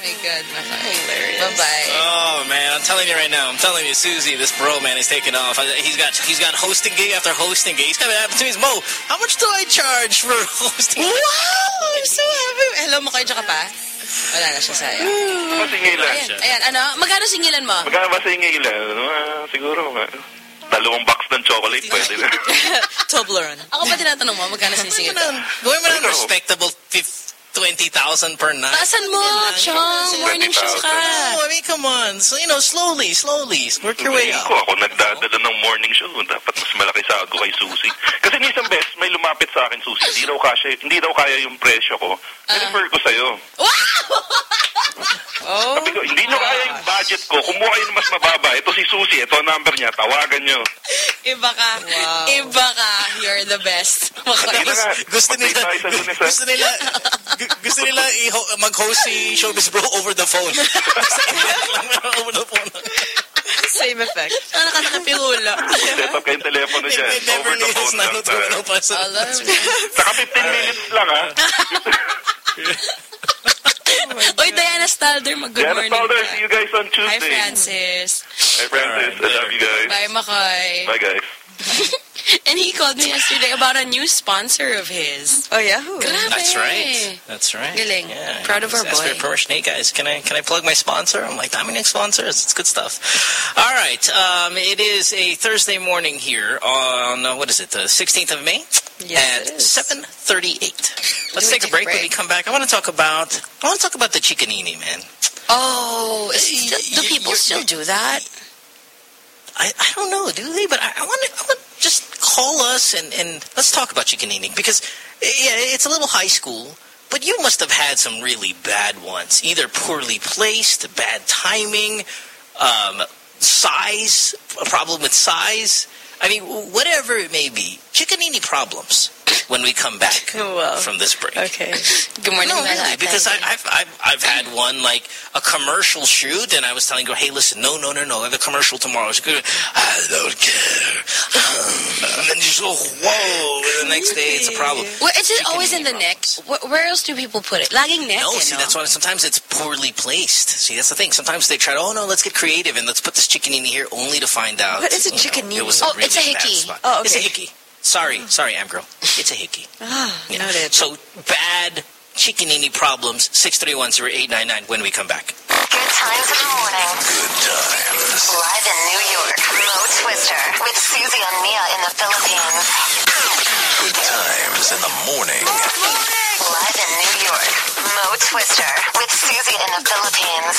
Oh my goodness. Hilarious. Bye-bye. Oh man, I'm telling you right now. I'm telling you, Susie, this bro man is taking off. He's got he's got hosting gig after hosting gig. He's coming up to me, Mo. How much do I charge for (laughs) hosting? Wow! I'm so happy. Hello, makaidyo ka pa? Wala na siya sa'yo. Masingilan. Ayan, ayan, ano? Magkano singilan mo? Magkano ba singilan? Ano, ah, siguro mga dalawang box ng chocolate pwede na. (laughs) Toblerone. Ako pa tinatanong mo, magkano sinisingil ko? Gawin mo ng respectable 50 20,000 per night. Taasan mo, Chong. Morning show ka. No, I mean, come on. So, you know, slowly, slowly. Work your way up. Ko, ako nagdadala ng morning show. Dapat mas malaki sa ako kay Susie. Kasi isang beses may lumapit sa akin, Susie. Hindi daw, kaya, hindi daw kaya yung presyo ko. Refer ko sa'yo. Oh. (laughs) Sabi ko, hindi nyo kaya yung budget ko. Kumuha kayo ng mas mababa. Ito si Susie. Ito ang number niya. Tawagan nyo. Iba ka. Iba ka. You're the best. (laughs) Gusto nila, gusto nila, gusto nila mag-host si Showbiz Bro over the phone. (laughs) over the phone. Same effect. Ano ka nakapihula? Set up kayong telepono dyan. May Over Beverly the Hills phone lang. 90210 pa sa... Saka 15 minutes lang, ha? (laughs) Oy, Diana Stalder, mag-good Diana morning. Stalder, see you guys on Tuesday. Hi, Francis. Hi, Francis. I love you guys. Bye, Makoy. Bye, guys. (laughs) And he called me yesterday about a new sponsor of his. Oh, yeah? Who? That's right. That's right. Galing. Yeah, Proud of our Ask for boy. permission. Hey guys, can I can I plug my sponsor? I'm like Dominic sponsors. It's good stuff. All right. Um, it is a Thursday morning here on uh, what is it? The 16th of May at 7:38. Let's take a break. When we come back, I want to talk about I want to talk about the chickanini, man. Oh, is still, do people still do that? I, I don't know, do they? But I, I want to I want to just call us and, and let's talk about chickanini because yeah, it's a little high school, but you must have had some really bad ones, either poorly placed, bad timing, um, size, a problem with size. I mean, whatever it may be, chickanini problems when we come back (laughs) from this break. Okay. (laughs) Good morning, No, really, because I, I've, I've I've had (laughs) one like a commercial shoot, and I was telling her, "Hey, listen, no, no, no, no, have a commercial tomorrow." She goes, "I don't care," and then she goes, "Whoa!" And the next day, it's a problem. Well, is it always in the neck? Wh- Where else do people put it? Laging neck, No, see, know? that's why sometimes it's poorly placed. See, that's the thing. Sometimes they try to, oh no, let's get creative and let's put this chickanini here, only to find out. What is a you know, it was Oh, really it's a hickey. Oh, It's a hickey. Sorry, sorry, Am girl. It's a hickey. Ah, Yeah. noted. So bad chickanini problems. Six three one zero eight nine nine. When we come back. Good times in the morning. Good times. Live in New York, Mo Twister with Susie and Mia in the Philippines. Good times in the morning. Live in New York, Mo Twister with Susie in the Philippines.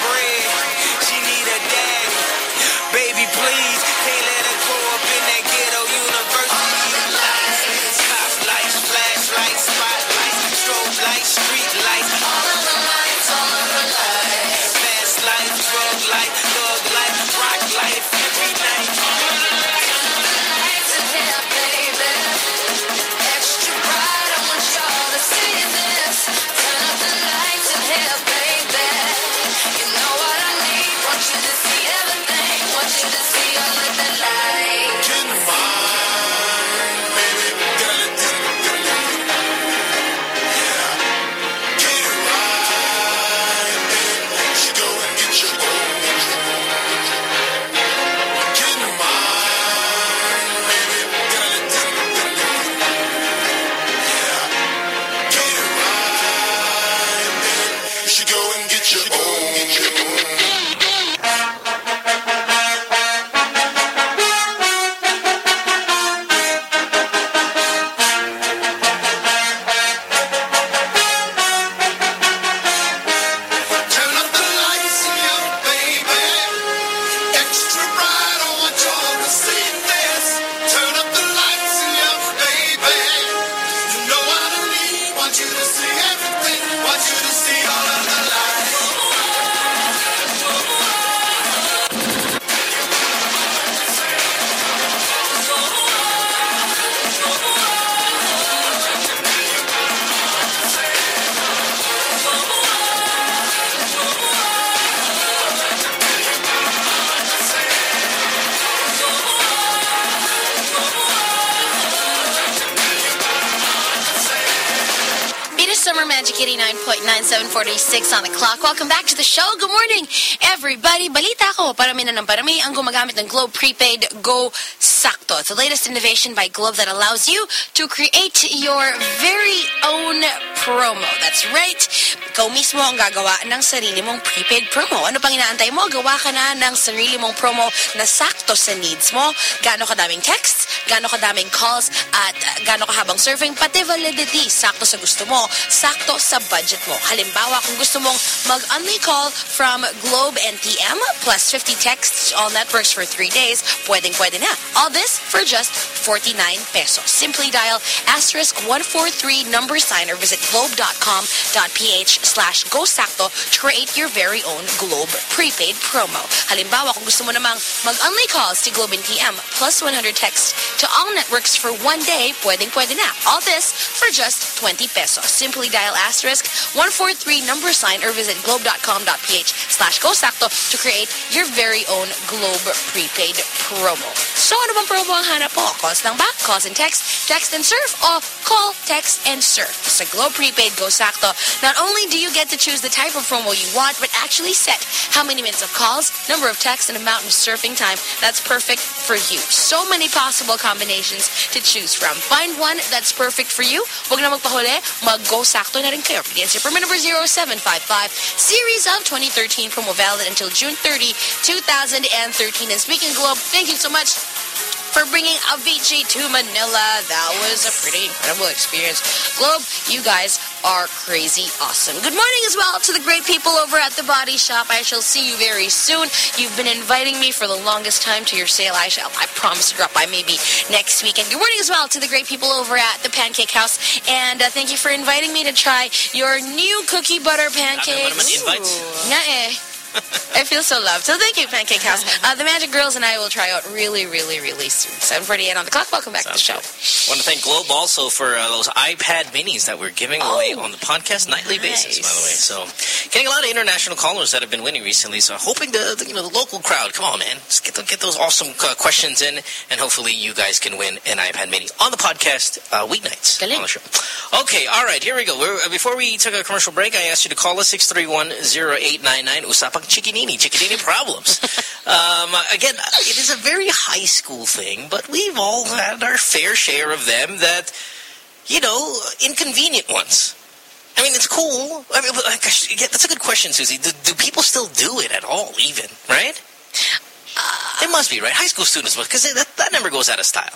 Bread. 89.9746 on the clock. Welcome back to the show. Good morning, everybody. Balita ko, parami na ng parami ang gumagamit ng Globe Prepaid Go Sakto. It's the latest innovation by Globe that allows you to create your very own promo. That's right. Ikaw mismo ang gagawa ng sarili mong prepaid promo. Ano pang inaantay mo? Gawa ka na ng sarili mong promo na sakto sa needs mo. Gaano kadaming texts, gaano kadaming calls, at gaano kahabang surfing, pati validity. Sakto sa gusto mo, sakto sa budget mo. Halimbawa, kung gusto mong mag-only call from Globe NTM plus 50 texts all networks for 3 days, pwedeng pwede na. All this for just 49 pesos. Simply dial asterisk 143 number sign or visit globe.com.ph slash GoSakto to create your very own Globe prepaid promo. Halimbawa, kung gusto mo namang mag-only calls to Globe NTM plus 100 texts to all networks for one day, pwedeng pwede na. Ah. All this for just 20 pesos. Simply dial asterisk 143 number sign or visit globe.com.ph slash GoSakto to create your very own Globe prepaid promo. So ano bang promo ang hanap mo? Calls lang ba? Calls and text, text and surf, o call, text, and surf. Sa Globe Prepaid Go Sakto, not only do you get to choose the type of promo you want, but actually set how many minutes of calls, number of texts, and amount of surfing time that's perfect for you. So many possible combinations to choose from. Find one that's perfect for you. Huwag na magpahuli, mag-Go Sakto na rin kayo. PDNC permit number 0755, series of 2013, promo valid until June 30, 2013. And speaking Globe, thank you so much for bringing Avicii to Manila. That was a pretty incredible experience. Globe, you guys are crazy awesome. Good morning as well to the great people over at the Body Shop. I shall see you very soon. You've been inviting me for the longest time to your sale. I shall. I promise to drop by maybe next weekend. Good morning as well to the great people over at the Pancake House, and uh, thank you for inviting me to try your new cookie butter pancakes. Nga eh. I feel so loved. So thank you, Pancake House. (laughs) Uh, the Magic Girls and I will try out really, really, really soon. 748 on the clock. Welcome back to the show. want to thank Globe also for uh, those iPad minis that we're giving away on the podcast nightly basis, by the way. So, getting a lot of international callers that have been winning recently. So, hoping the, the you know the local crowd, come on, man, just get the, get those awesome uh, questions in, and hopefully you guys can win an iPad mini on the podcast uh, weeknights on the show. Okay, all right, here we go. We're, uh, before we took a commercial break, I asked you to call us six three one zero eight nine nine. Usapang chikinini, chikinini problems. (laughs) um, again, it is a very high school thing, but we've all had our fair share of them that, you know, inconvenient ones. I mean, it's cool. I mean, but, uh, gosh, yeah, that's a good question, Susie. Do, do people still do it at all, even, right? It must be, right? High school students, because that, that never goes out of style.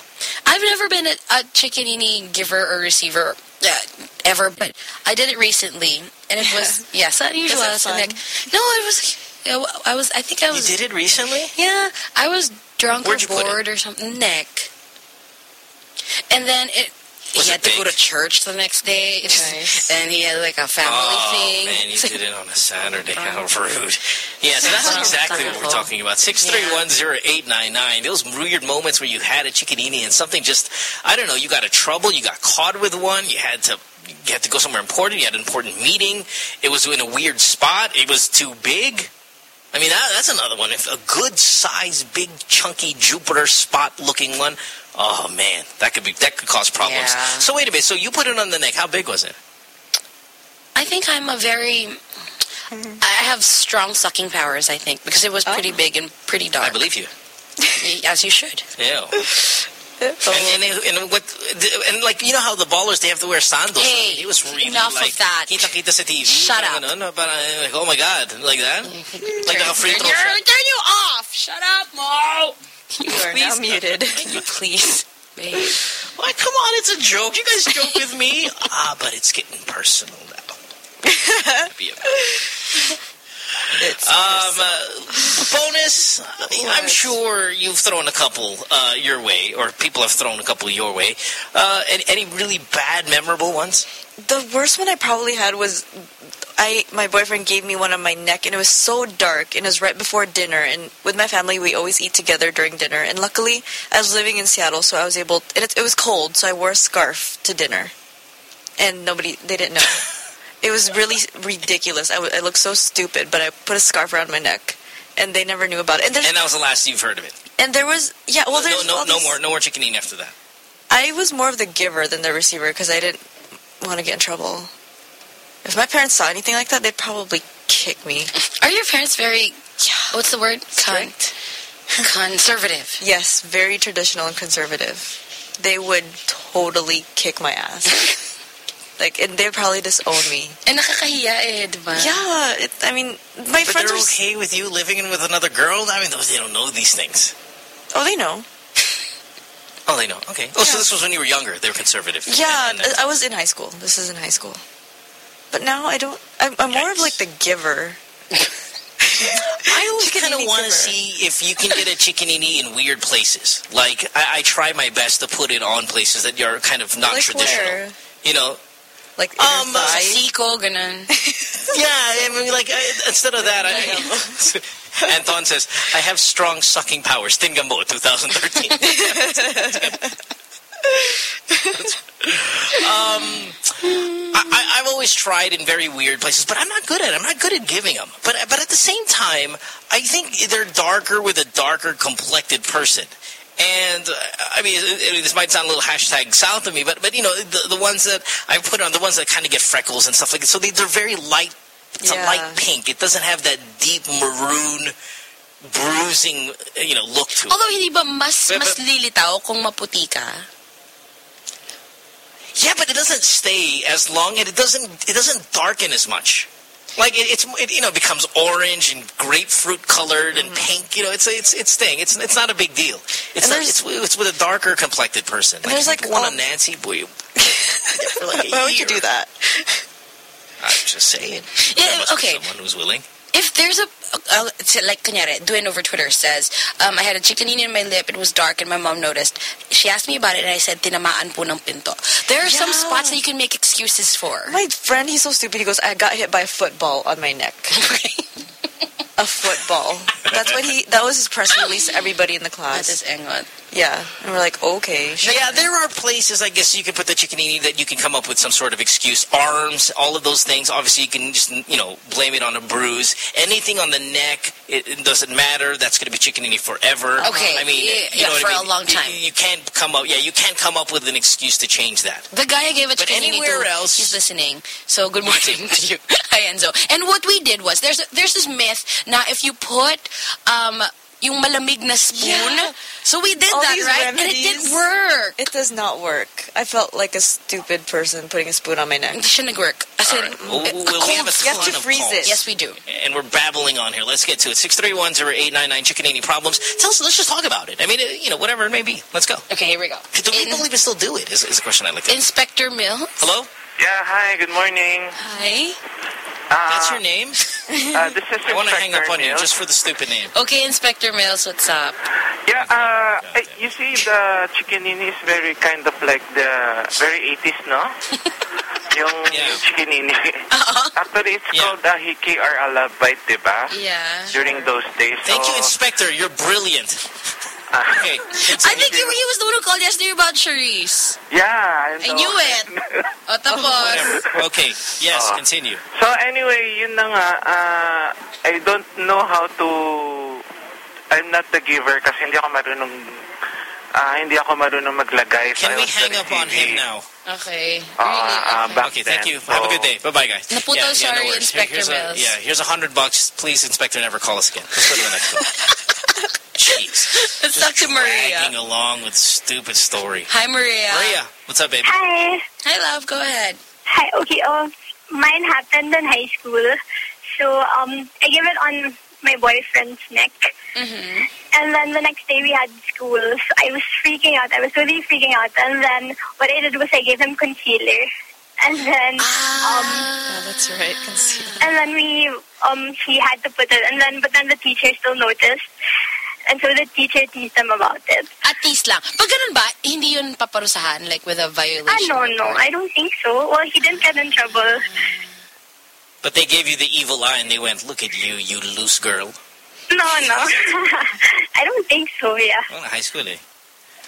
I've never been a, a chickenini giver or receiver uh, ever, but I did it recently, and it was (laughs) yes, unusual. Was it I was fun? Nick. No, it was. I was. I think I was. You did it recently? Yeah, I was drunk Where'd or you put it? bored or something. Nick. And then it. Was he had to go to church the next day, Nice. and he had like a family Oh, thing. man, you did it on a Saturday. How rude. Yeah, so that's exactly what we're talking about. 6310899. Those weird moments where you had a chickenini and something just, I don't know, you got in trouble, you got caught with one, you had to you had to go somewhere important, you had an important meeting, it was in a weird spot, it was too big. I mean, that, that's another one. If a good size, big, chunky Jupiter spot looking one, oh man, that could be that could cause problems. Yeah. So wait a minute. So you put it on the neck. How big was it? I think I'm a very. I have strong sucking powers. I think because it was pretty oh. big and pretty dark. I believe you. As you should. Yeah. (laughs) And, and, and what and like you know how the ballers they have to wear sandals. I Hey, mean, it was really enough of like that. kita kita sa TV. Shut up. Ganun, parang, like, oh my god, like that. Like naka free turn, throw shot. turn you off. Shut up, Mo. You are now muted. You please, babe. Why? Come on, it's a joke. You guys joke with me. (laughs) ah, but it's getting personal now. (laughs) It's Um, uh, bonus. I'm sure you've thrown a couple uh, your way, or people have thrown a couple your way. Uh, any, any really bad, memorable ones? the worst one I probably had was I my boyfriend gave me one on my neck and it was so dark and it was right before dinner and with my family we always eat together during dinner and luckily I was living in Seattle so I was able and it, it was cold so I wore a scarf to dinner and nobody they didn't know (laughs) it was really ridiculous I, w- I looked so stupid but I put a scarf around my neck and they never knew about it and And that was the last you've heard of it. and there was yeah well there's no, all no these- more, no more chickenine after that. I was more of the giver than the receiver because I didn't want to get in trouble. If my parents saw anything like that, they'd probably kick me. Are your parents very? What's the word? Con- conservative. (laughs) Yes, very traditional and conservative. They would totally kick my ass. (laughs) like, and they'd probably disown me. And nakakahiya eh, di ba? Yeah, it, I mean, my But friends they're are. okay with you living in with another girl? I mean, they don't know these things. Oh, they know. Oh, they know. Okay. Oh, so this was when you were younger. They were conservative. Yeah, And- and- I was in high school. This is in high school. But now I don't. I'm, I'm more of like the giver. (laughs) I always kind of want to see if you can get a chickenini in weird places. Like, I, I try my best to put it on places that are kind of not Like traditional. where? You know? Like Um, inner thigh. Siko, ganun. (laughs) Yeah, I mean, like, I, instead of that, I... (laughs) Anton says, I have strong sucking powers. Tingambo, 2013. (laughs) um, I, I, I've always tried in very weird places, but I'm not good at it. I'm not good at giving them. But, but at the same time, I think they're darker with a darker complected person. And uh, I mean, it- it- this might sound a little hashtag south of me, but but you know, the, the ones that I put on, the ones that kind of get freckles and stuff like that. So they, they're very light. It's a light pink. It doesn't have that deep maroon, bruising, you know, look to it. Although hindi ba mas But- mas lilitaw kung maputi ka? Yeah, but it doesn't stay as long, and it doesn't it doesn't darken as much. Like it, it's it, you know it becomes orange and grapefruit colored and mm-hmm. pink. You know, it's it's it's thing. It's it's not a big deal. It's not, it's it's with a darker complected person. And there's, like, one on Nancy, boy, (laughs) like a Why would you do that? I'm just saying. Yeah, There must be okay. someone who's willing. If there's a, uh, like, kunyari, Dwayne over Twitter says, um, I had a chickenini in my lip, it was dark, and my mom noticed. She asked me about it, and I said, tinamaan po ng pinto. There are some spots that you can make excuses for. My friend, he's so stupid. He goes, I got hit by a football on my neck. (laughs) (laughs) a football. That's what he. That was his press release. to Everybody in the That is class. engot. Yeah, and we're like, okay. sure. Yeah, there are places I guess you can put the chickenini that you can come up with some sort of excuse. Arms, all of those things. Obviously, you can just you know blame it on a bruise. Anything on the neck, it, it doesn't matter. That's going to be chickenini forever. Okay, I mean, yeah, you know what for I a mean? long time. You, can't come up. Yeah, you can't come up with an excuse to change that. The guy I gave a But anywhere to, else- he's listening. So good morning (laughs) to you. Hi, Enzo. And what we did was, there's there's this myth. Now, if you put um, yung malamig na spoon. Yeah. So we did All that, these right? And it didn't work. It does not work. I felt like a stupid person putting a spoon on my neck. It shouldn't work. As in, Well, a well, we have a cold You have ton to of freeze calls. it. Yes, we do. And we're babbling on here. Let's get to it. 631-0899, Chickanini problems. Tell us, let's just talk about it. I mean, uh, you know, whatever it may be. Let's go. Okay, here we go. Do people even still do it? Is, is the question I'd like to ask. Inspector Mills. Hello? Yeah, hi, good morning. Hi. Uh, That's your name? uh, this (laughs) is I want to hang up Inspector on you just for the stupid name. Okay, Inspector Mills, what's up? Yeah, uh, you see, the chickenini is very kind of like the very 80s, no? (laughs) yung, yung chickenini. Actually, it's called a hiki or a love diba? Yeah. During those days. Thank so, you, Inspector. You're brilliant. Okay. (laughs) I think you, he was the one who called yesterday about Charisse. Yeah, I, I knew it. O tapos. Okay. Yes, Uh, continue. So anyway, yun na nga, uh, I don't know how to, I'm not the giver kasi hindi ako marunong, uh, hindi ako marunong maglagay. So Can I we hang up on him now? Okay. Uh, uh, Okay, thank then. you. Have a good day. Bye-bye, guys. Naputo, sorry, worries. Inspector here's a, Yeah, here's a hundred bucks. Please, Inspector, never call us again. Let's go to the next one. (laughs) Jeez. (laughs) Let's talk to Maria. Dragging along with stupid story. Hi, Maria. Maria, what's up, baby? Hi. Hi, love. Go ahead. Hi. Okay. Uh, mine happened in high school. So um, I gave it on my boyfriend's neck. Mm-hmm. And then the next day we had school. So I was freaking out. I was really freaking out. And then what I did was I gave him concealer. And then um, Oh, that's right. Concealer. and then we um he had to put it and then but then the teacher still noticed. And so the teacher teased him about it. At least lang. Pag ganun ba, hindi yun paparusahan, like with a violation? Ah, no, no. I don't think so. Well, he didn't get in trouble. But they gave you the evil eye and they went, look at you, you loose girl. No, no. (laughs) I don't think so, yeah. Well, high school, eh?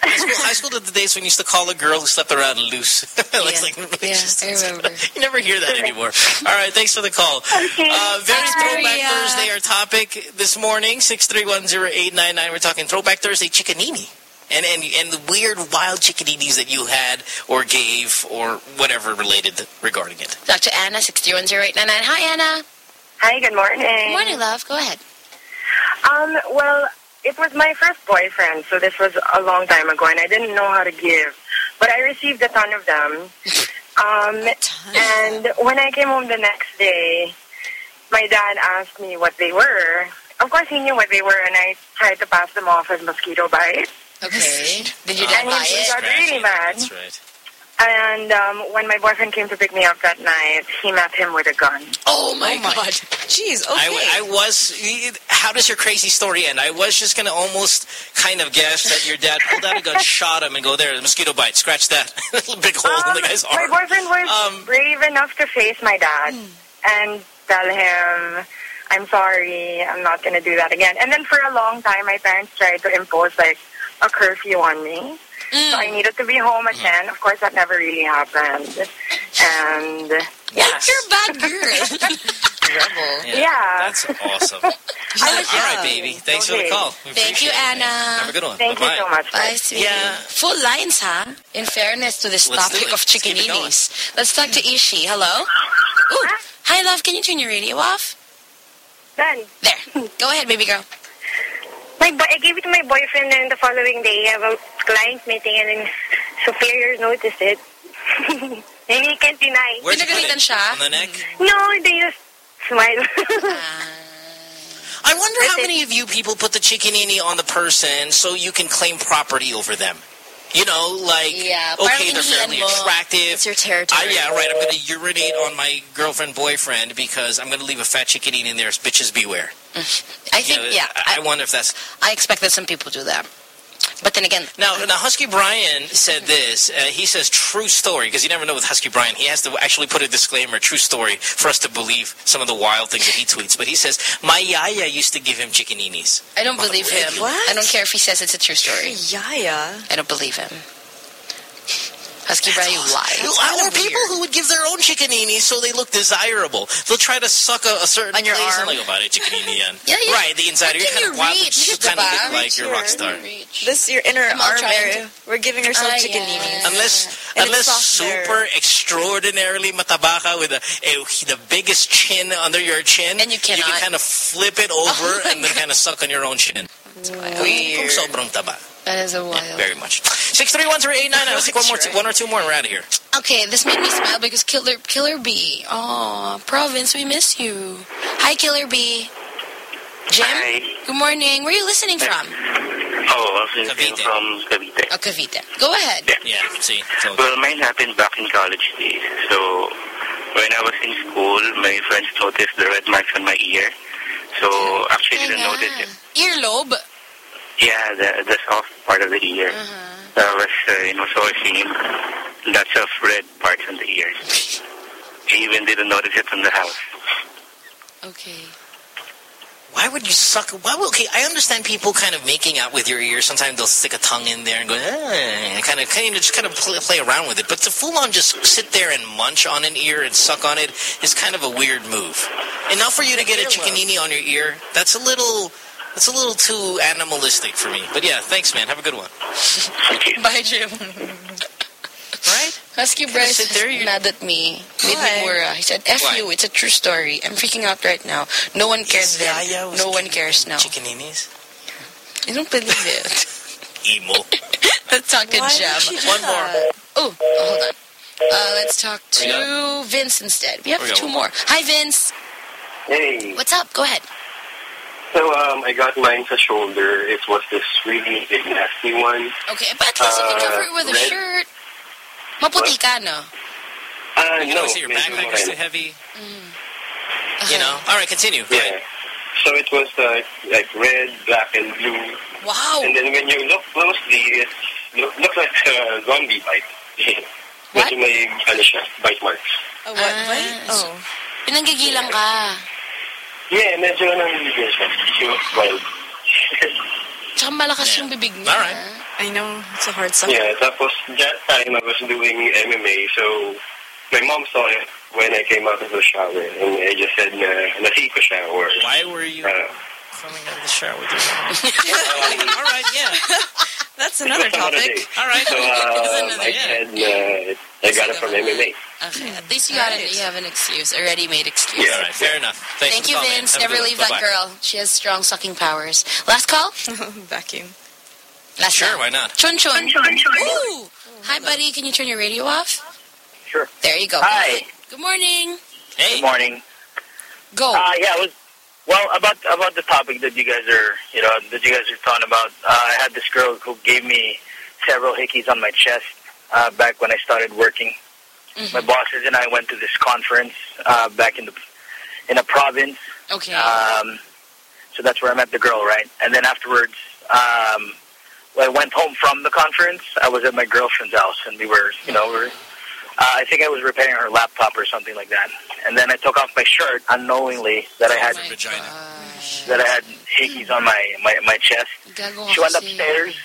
High school, high school are the days when you used to call a girl who slept around loose. (laughs) Looks like Yeah, I (laughs) remember. You never hear that anymore. All right, thanks for the call. Okay. Uh, very Thanks, Throwback Maria. Thursday, our topic this morning, 6310899. We're talking Throwback Thursday chickanini. And, and and the weird, wild chickaninis that you had or gave or whatever related regarding it. Talk to Anna, 6310899. Hi, Anna. Hi, good morning. Good morning, love. Go ahead. Um, well, it was my first boyfriend, so this was a long time ago, and I didn't know how to give. But I received a ton of them. Um, and when I came home the next day, my dad asked me what they were. Of course, he knew what they were, and I tried to pass them off as mosquito bites. Okay. Did you And not buy he it? got really mad. That's right. And um, when my boyfriend came to pick me up that night, he met him with a gun. Oh, my Oh my- God. Jeez. Okay. I, I was. How does your crazy story end? I was just gonna almost kind of guess that your dad pulled out a gun, (laughs) shot him, and go there. The mosquito bite. Scratch that. (laughs) Little big hole in the guy's arm. my boyfriend was Um, brave enough to face my dad and tell him, I'm sorry, I'm not going to do that again. And then for a long time, my parents tried to impose like a curfew on me. Mm. So I needed to be home at 10. Of course, that never really happened. And yeah. You're a bad (laughs) girl. Rebel. Yeah. That's awesome. (laughs) All right, baby. Thanks for the call. We Thank you, appreciate it. Anna. Have a good one. Thank Bye-bye. you so much. Bye, sweetie. Yeah. Full lines, huh? In fairness to this Let's topic it. of Let's keep it going. chickeninis. Let's talk to Ishi. Hello? Ooh. Hi, love. Can you turn your radio off? Then, There. (laughs) Go ahead, baby girl. My bo- I gave it to my boyfriend and the following day I have a client meeting and then (laughs) superiors noticed it. (laughs) and he can't deny. Where'd you put Pinagalitan it? siya? On the neck? No, they just smile. (laughs) Ah. I wonder how many of you people put the chickenini on the person so you can claim property over them. You know, like, Yeah, okay, they're fairly attractive. It's your territory. I, yeah, right. I'm going to urinate on my girlfriend, boyfriend because I'm going to leave a fat chickenini in there. Bitches beware. Mm. I You think, know, yeah. I, I I, wonder if that's I expect that some people do that. But then again, Now, now Husky Brian said this. Uh, he says true story because you never know with Husky Brian. He has to actually put a disclaimer, true story, for us to believe some of the wild things that he tweets. But he says my yaya used to give him chickeninis. I don't believe him. What? I don't care if he says it's a true story. Yaya. I don't believe him. Husky Brian, you lie. Or people who would give their own chickeninis so they look desirable. They'll try to suck a, a certain On your place arm? and like, oh, body chickenini yan. Yeah, yeah. Right, the inside. What You're can kind of you wild, but reach, you kind of look like you're rock star. This your inner I'm arm area. We're giving ourselves Ah, chicken yeah. Unless, And unless it's soft there. super extraordinarily matabaka with a, a, the biggest chin under your chin, And you cannot. You can kind of flip it over (laughs) Oh and then kind of suck on your own chin. Kung sobrang taba. That is a while. Yeah, very much. 631-0899. Let's take one, more t- one or two more and we're out of here. Okay, this made me smile because Killer Killer B. Oh, Province, we miss you. Hi, Killer B. Jim. Hi. Good morning. Where are you listening from? Oh, I'm listening from Cavite. Oh, Cavite. Go ahead. Yeah, see. Well, mine happened back in college days. So, when I was in school, my friends noticed the red marks on my ear. So, oh, actually didn't notice it. Earlobe. Yeah, the, the soft part of the ear. That was, uh, you know, so ashamed. Lots of red parts on the ears. I even didn't notice it from the house. Okay. Why would you suck? Why would, okay, I understand people kind of making out with your ear. Sometimes they'll stick a tongue in there and go, eh, and kind of, kind of just kind of play, play around with it. But to full on just sit there and munch on an ear and suck on it is kind of a weird move. Enough for you to get a chickanini on your ear. That's a little, that's a little too animalistic for me. But yeah, thanks, man. Have a good one. (laughs) Bye, Jim. right? Husky Bryce is mad at me. Made me Mura. He said, F you, it's a true story. I'm freaking out right now. No one cares then. No one cares now. Chickaninis? I don't believe it. (laughs) Emo. (laughs) let's talk to Why Jeb. would she One more. that? Oh, hold on. Uh, let's talk to Vince instead. We have We two more. Hi, Vince. Hey. What's up? Go ahead. So, um, I got mine to shoulder. It was this really big, nasty one. Okay, but at least you can Uh, cover it with a red- shirt. Maputi ka, no? Uh, You no. know, your backpack is too red. heavy. You know? All right, continue. Yeah. ahead. So it was uh, like red, black, and blue. Wow. And then when you look closely, it look, looks like a zombie bite. (laughs) Medyo may, ano siya, bite marks. A what bite? Oh. Pinanggigilang ka. Yeah, medyo nangyayari siya. She was wild. (laughs) Tsaka malakas yung bibig niya. Alright. I know. It's a hard subject. Yeah, tapos that time I was doing MMA, so my mom saw it when I came out of the shower, and I just said na nasi ko siya, or... Why were you uh, coming out of the shower with your mom? (laughs) All right, yeah. (laughs) That's another It was some other topic. All right. So, (laughs) That's uh, I said uh, I got it from MMA. Okay, at least you got it. You have an excuse, a ready-made excuse. Yeah. All right, fair enough. Thanks Thank you, the call. Vince. Have Never leave that Bye-bye. girl. She has strong sucking powers. Last call? Vacuum. Last Sure, call. why not? Chun Chun. chun, chun. Ooh. Hi, buddy. Can you turn your radio off? Sure. There you go. Hi. Good morning. Hey. Good morning. Go. Uh, yeah, it was well about about the topic that you guys are you know that you guys are talking about. Uh, I had this girl who gave me several hickeys on my chest uh, back when I started working. My bosses and I went to this conference uh, back in the in a province. Okay. Um, so that's where I met the girl, right? And then afterwards, um, when I went home from the conference, I was at my girlfriend's house, and we were, you know, we were, I think I was repairing her laptop or something like that. And then I took off my shirt unknowingly that I had that I had hickeys on my my, my chest. She went upstairs.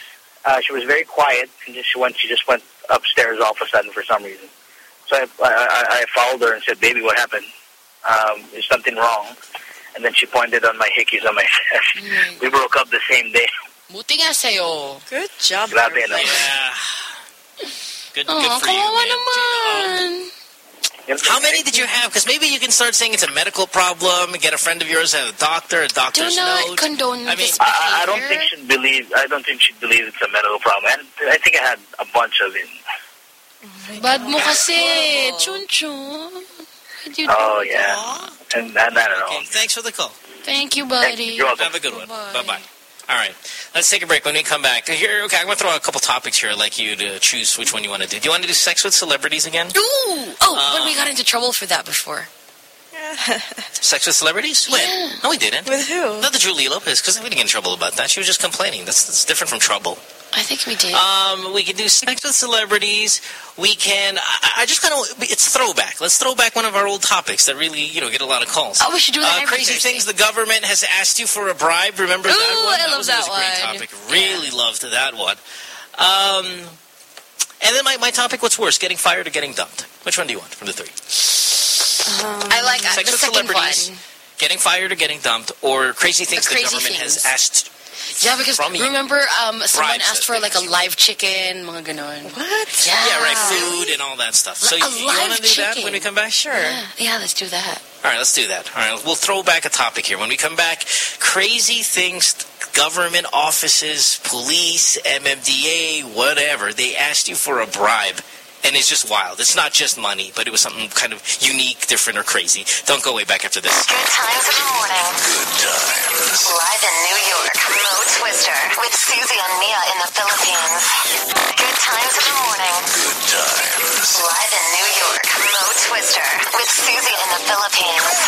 Uh, she was very quiet, and just, she went. She just went upstairs all of a sudden for some reason. So I, I, I followed her and said, "Baby, what happened? Um, is something wrong?" And then she pointed on my hickeys on my chest. we broke up the same day. Buti nga sa'yo. Good job. Grabe, no? Yeah. Good, Oh, good for you, kawawa man. naman. How many did you have? Because maybe you can start saying it's a medical problem. And get a friend of yours at a doctor, a Do not note. condone I mean, this I, I- I don't think she'd believe. I don't think she'd believe it's a medical problem. And I think I had a bunch of it. Bad mo kasi. Chun Chun. Why'd you do Oh that? yeah, and, and I don't know. Okay, thanks for the call. Thank you, buddy. Have a good one. Bye-bye. All right. Let's take a break. When we come back, here, okay, I'm going to throw out a couple topics here. I'd like you to choose which one you want to do. Do you want to do sex with celebrities again? Ooh. Oh, Uh, but we got into trouble for that before. (laughs) Sex with celebrities? When? No, we didn't. With who? Not the Julie Lopez, because we didn't get in trouble about that. She was just complaining. That's, that's different from trouble. I think we did. Um, we can do sex with celebrities. We can. I, I just kind of. It's throwback. Let's throw back one of our old topics that really, you know, get a lot of calls. Oh, we should do that Uh, crazy Thursday. things the government has asked you for a bribe. Remember that Ooh, one? I love was that great one. topic. Really loved that one. Um, and then my, my topic: What's worse, getting fired or getting dumped? Which one do you want from the three? I like uh, Sex the with celebrities, one. getting fired or getting dumped, or crazy things the, crazy government things. has asked. Yeah, because from remember um, someone Bribes asked for like a live chicken, mga ganon. What? Yeah. yeah, right, food and all that stuff. So a you, you want to do chicken. that when we come back? Sure. Yeah. yeah, let's do that. All right, let's do that. All right, we'll throw back a topic here. When we come back, crazy things government offices, police, MMDA, whatever, they asked you for a bribe and it's just wild. It's not just money, but it was something kind of unique, different, or crazy. Don't go way back after this. Good times in the morning. Good times. Live in New York, Mo Twister with Susie and Mia in the Philippines. Good times in the morning. Good times. Live in New York, Mo Twister with Susie in the Philippines.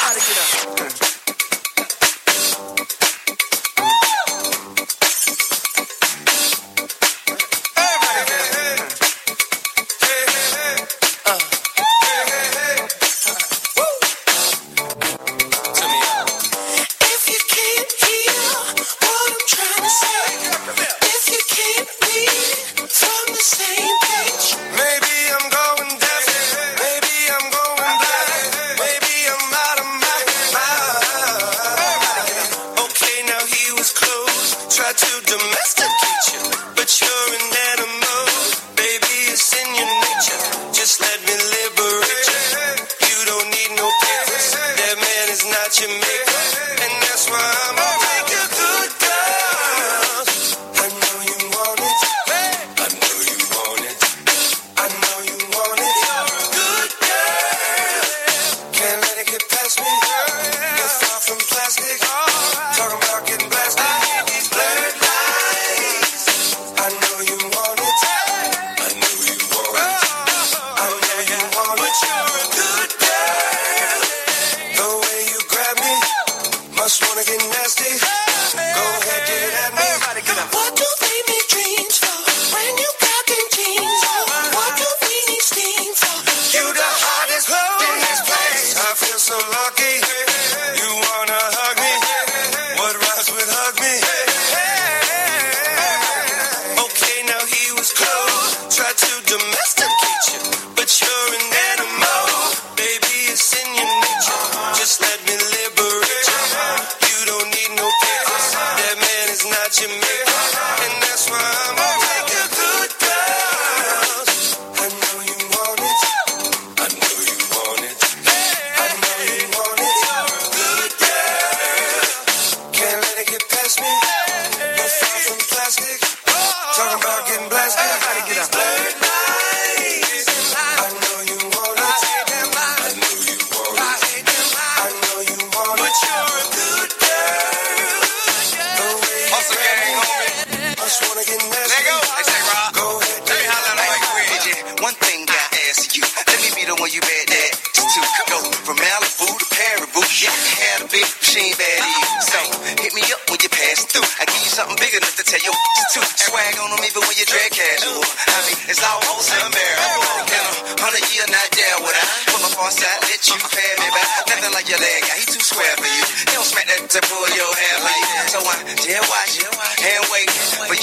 rag on them even when you drag casual. I mean, it's almost unbearable. In a hundred year not there would I From up on side, let you pay me back. Nothing like your leg guy, he too square for you. He don't smack that to pull your hair like So I dare watch and wait for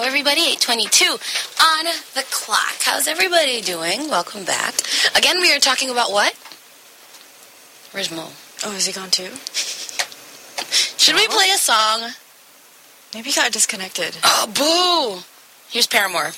show, everybody. 822 on the clock. How's everybody doing? Welcome back. Again, we are talking about what? Where's Mo? Oh, is he gone too? Should no. we play a song? Maybe he got disconnected. Oh, boo! Here's Paramore.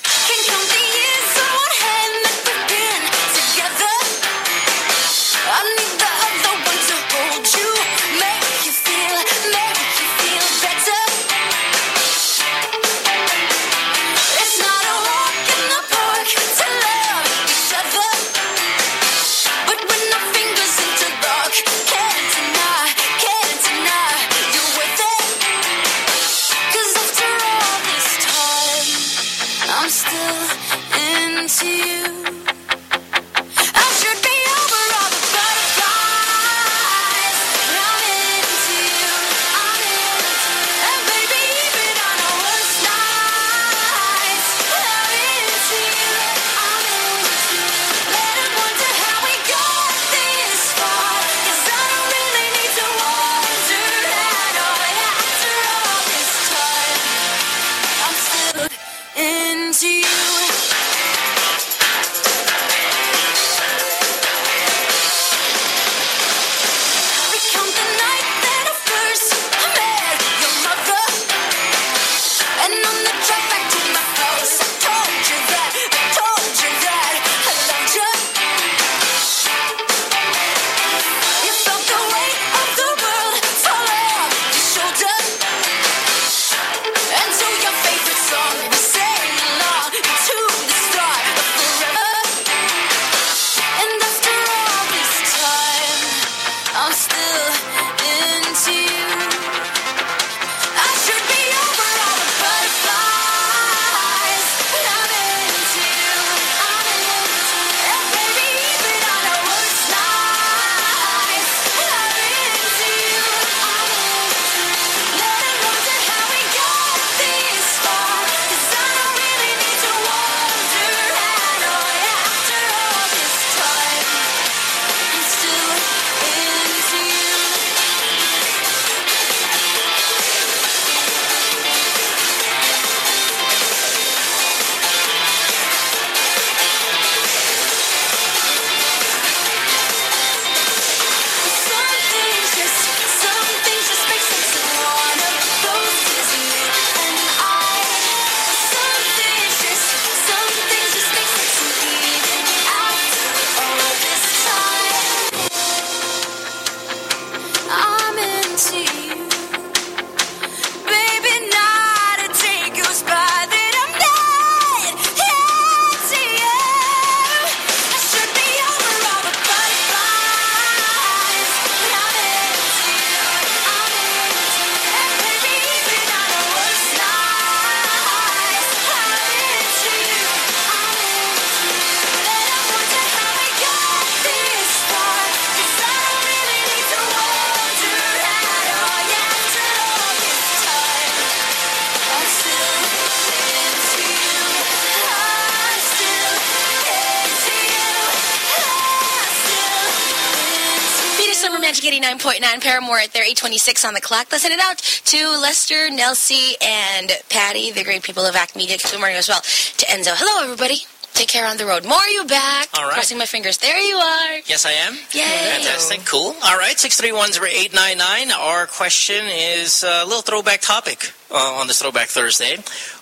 Paramore at their 826 on the clock. Let's send it out to Lester, Nelsie, and Patty, the great people of Act Media. Good morning as well to Enzo. Hello, everybody. Take care on the road. More, you back. All right. Crossing my fingers. There you are. Yes, I am. Yay. Fantastic. Cool. All right. 6310899. Our question is a little throwback topic uh, on this Throwback Thursday,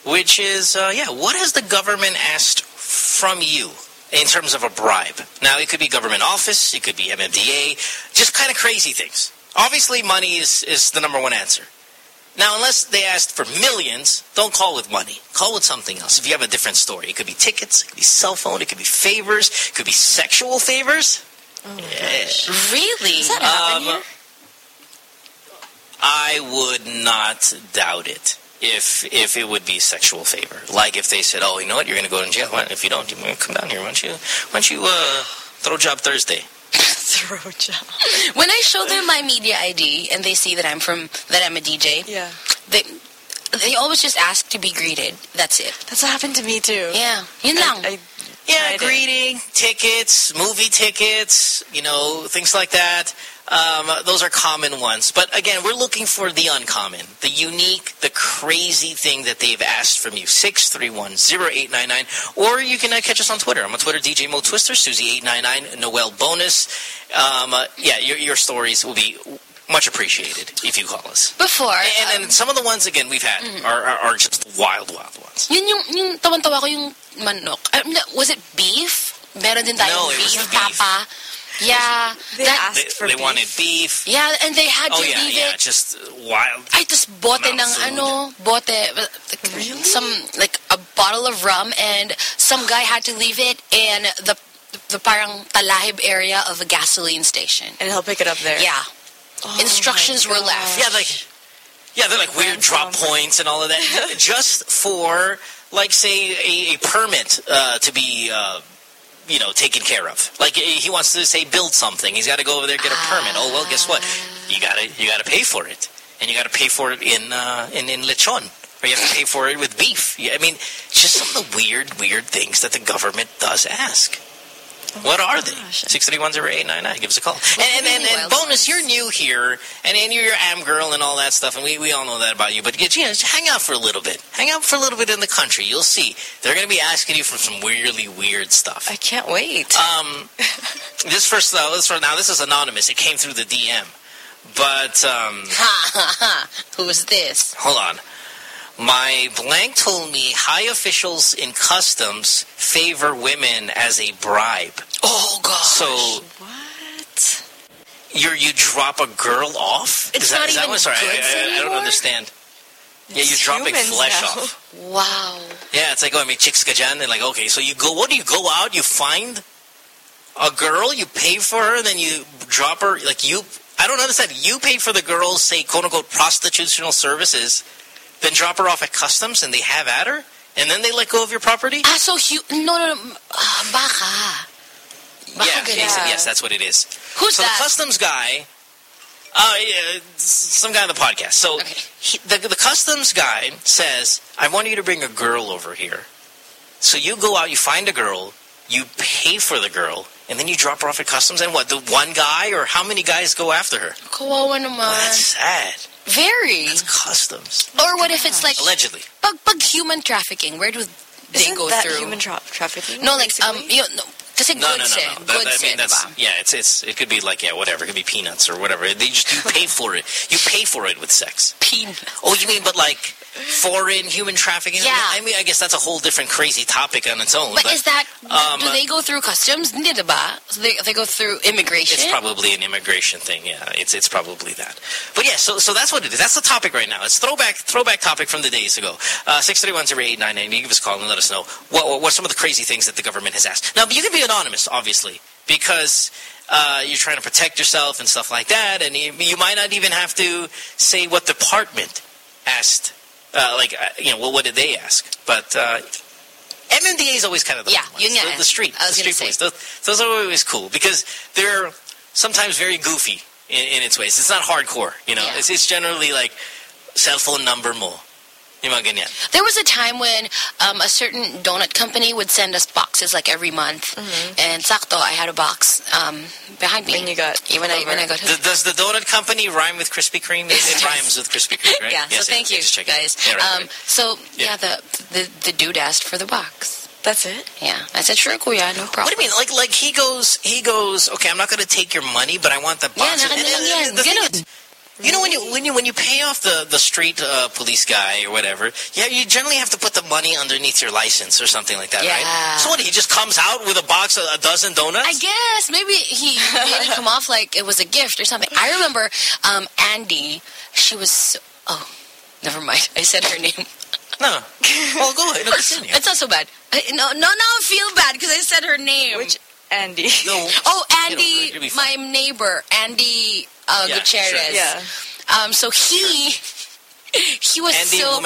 which is, uh, yeah, what has the government asked from you in terms of a bribe? Now, it could be government office, it could be MMDA, just kind of crazy things. Obviously, money is, is the number one answer. Now, unless they asked for millions, don't call with money. Call with something else. If you have a different story, it could be tickets, it could be cell phone, it could be favors, it could be sexual favors. Yeah. Really? Does that happen here? I would not doubt it if if it would be sexual favor. Like if they said, "Oh, you know what? You're going to go to jail. Why- If you don't, you come down here. Why don't you? Why don't you uh, throw job Thursday?" Throw job. (laughs) When I show them my media ID and they see that I'm from that I'm a DJ, Yeah. they they always just ask to be greeted. That's it. That's what happened to me too. Yeah. Yun lang. I, Yeah, greeting, tickets, movie tickets, you know, things like that. Um, those are common ones. But again, we're looking for the uncommon, the unique, the crazy thing that they've asked from you. 631-0899. Or you can uh, catch us on Twitter. I'm on Twitter, DJ Mo Twister, Susie899, Noel Bonus. Um, uh, yeah, your, your stories will be much appreciated if you call us. Before, And, and some of the ones, again, we've had are, are, are just wild, wild ones. Yun yung, yung tawan-tawa ko yung manok. Uh, was it beef? Meron din tayong No, beef, beef. tapa. Yeah. They that, They, they wanted beef. Yeah, and they had Oh, to yeah, leave yeah, it. just wild. I just bought amount of ng food. ano, bote. uh, like, Some, like, a bottle of rum and some guy had to leave it in the the parang talahib area of a gasoline station. And he'll pick it up there. Yeah. Oh Instructions were left. Yeah, like yeah, they're like weird drop points and all of that, (laughs) just for like say a, a permit uh, to be. Uh, you know, taken care of. Like he wants to say build something, he's got to go over there get a permit. Oh well, guess what? You gotta you gotta pay for it, and you gotta pay for it in uh, in in lechon, or you have to pay for it with beef. I mean, just some of the weird weird things that the government does ask. What are they? Six three one zero eight nine nine. Give us a call. And and, and, and bonus, you're new here, and, and you're your am girl and all that stuff, and we, we all know that about you. But you know, just hang out for a little bit. Hang out for a little bit in the country. You'll see. They're going to be asking you for some weirdly weird stuff. I can't wait. Um, this first though, this for now. This is anonymous. It came through the DM, but um, Ha ha ha. Who's this? hold on. My blank told me high officials in customs favor women as a bribe. Oh gosh. So what? You you drop a girl off? It's is that, not is even what, sorry, I- I, I, don't understand. Yeah, you're dropping flesh now. off. (laughs) Wow. Yeah, it's like, oh, I mean, chicks ka dyan. And like, okay, so you go, what do you go out, you find a girl, you pay for her, then you drop her, like you, I don't understand. You pay for the girl's, say, quote unquote, prostitutional services, then drop her off at customs and they have at her, and then they let go of your property? Ah, so hu- no, no, no. Ah, baka. Baka yeah, ganun. yes, yes, that's what it is. Who's so that? the customs guy, uh, yeah, some guy on the podcast. So he, the, the customs guy says, I want you to bring a girl over here. So you go out, you find a girl, you pay for the girl, and then you drop her off at customs, and what, the one guy, or how many guys go after her? Kawawa naman. That's sad. Very. That's customs. Or what if it's like Allegedly. pag, pag human trafficking? Where do they Isn't go that through? human tra- trafficking? no, like um, you know, kasi No, no, no, no. eh. That- that- Goods I mean, that's diba? yeah. It's it's it could be like yeah, whatever. It could be peanuts or whatever. They just you pay (laughs) for it. You pay for it with sex. Peanuts. Oh, you mean but like foreign human trafficking? Yeah. I mean, I guess that's a whole different crazy topic on its own. But, is that um, do they go through customs? So they they go through immigration. It's probably an immigration thing. Yeah, it's it's probably that. But yeah, so so that's what it is. That's the topic right now. It's throwback throwback topic from the days ago. Uh, Six three one zero eight nine nine. You give us a call and let us know what what what some of the crazy things that the government has asked. Now you can be anonymous, obviously, because. Uh, you're trying to protect yourself and stuff like that, and you, you might not even have to say what department asked. Uh, like, uh, you know, well, what did they ask? But uh, MMDA is always kind of the Yeah, ones, nga the, the street, I was the street say. boys. Those, those are always cool because they're sometimes very goofy in, in its ways. It's not hardcore, you know. Yeah. It's, it's generally like cell phone number mo. Yung mga ganyan. There was a time when um, a certain donut company would send us boxes like every month, and sakto, I had a box um, behind me. When you got when I when I got Th- Does the donut company rhyme with Krispy Kreme? It, it rhymes with Krispy Kreme, right? Yeah, Yes, so thank yeah, you, just guys. Yeah, right, um, right. So yeah, Yeah. the, the the dude asked for the box. That's it. Yeah, I said sure, Cool. kuya, no problem. What do you mean? Like, like he goes, he goes. Okay, I'm not going to take your money, but I want the box. naka And- na lang and- yan. and the thing is, You know when you when you when you pay off the the street uh, police guy or whatever, yeah, you generally have to put the money underneath your license or something like that, right? So what? He just comes out with a box of a dozen donuts. I guess maybe he made it come off like it was a gift or something. I remember um, Andy. She was so, oh, never mind. I said her name. No. Well, go ahead. No. (laughs) It's not so bad. I- No, no, now I feel bad because I said her name. Which Andy? No. (laughs) Oh, You know, Andy, my neighbor, Andy uh, Yeah, Gutierrez. sure. Yeah. Um, so he (laughs) he was Andy so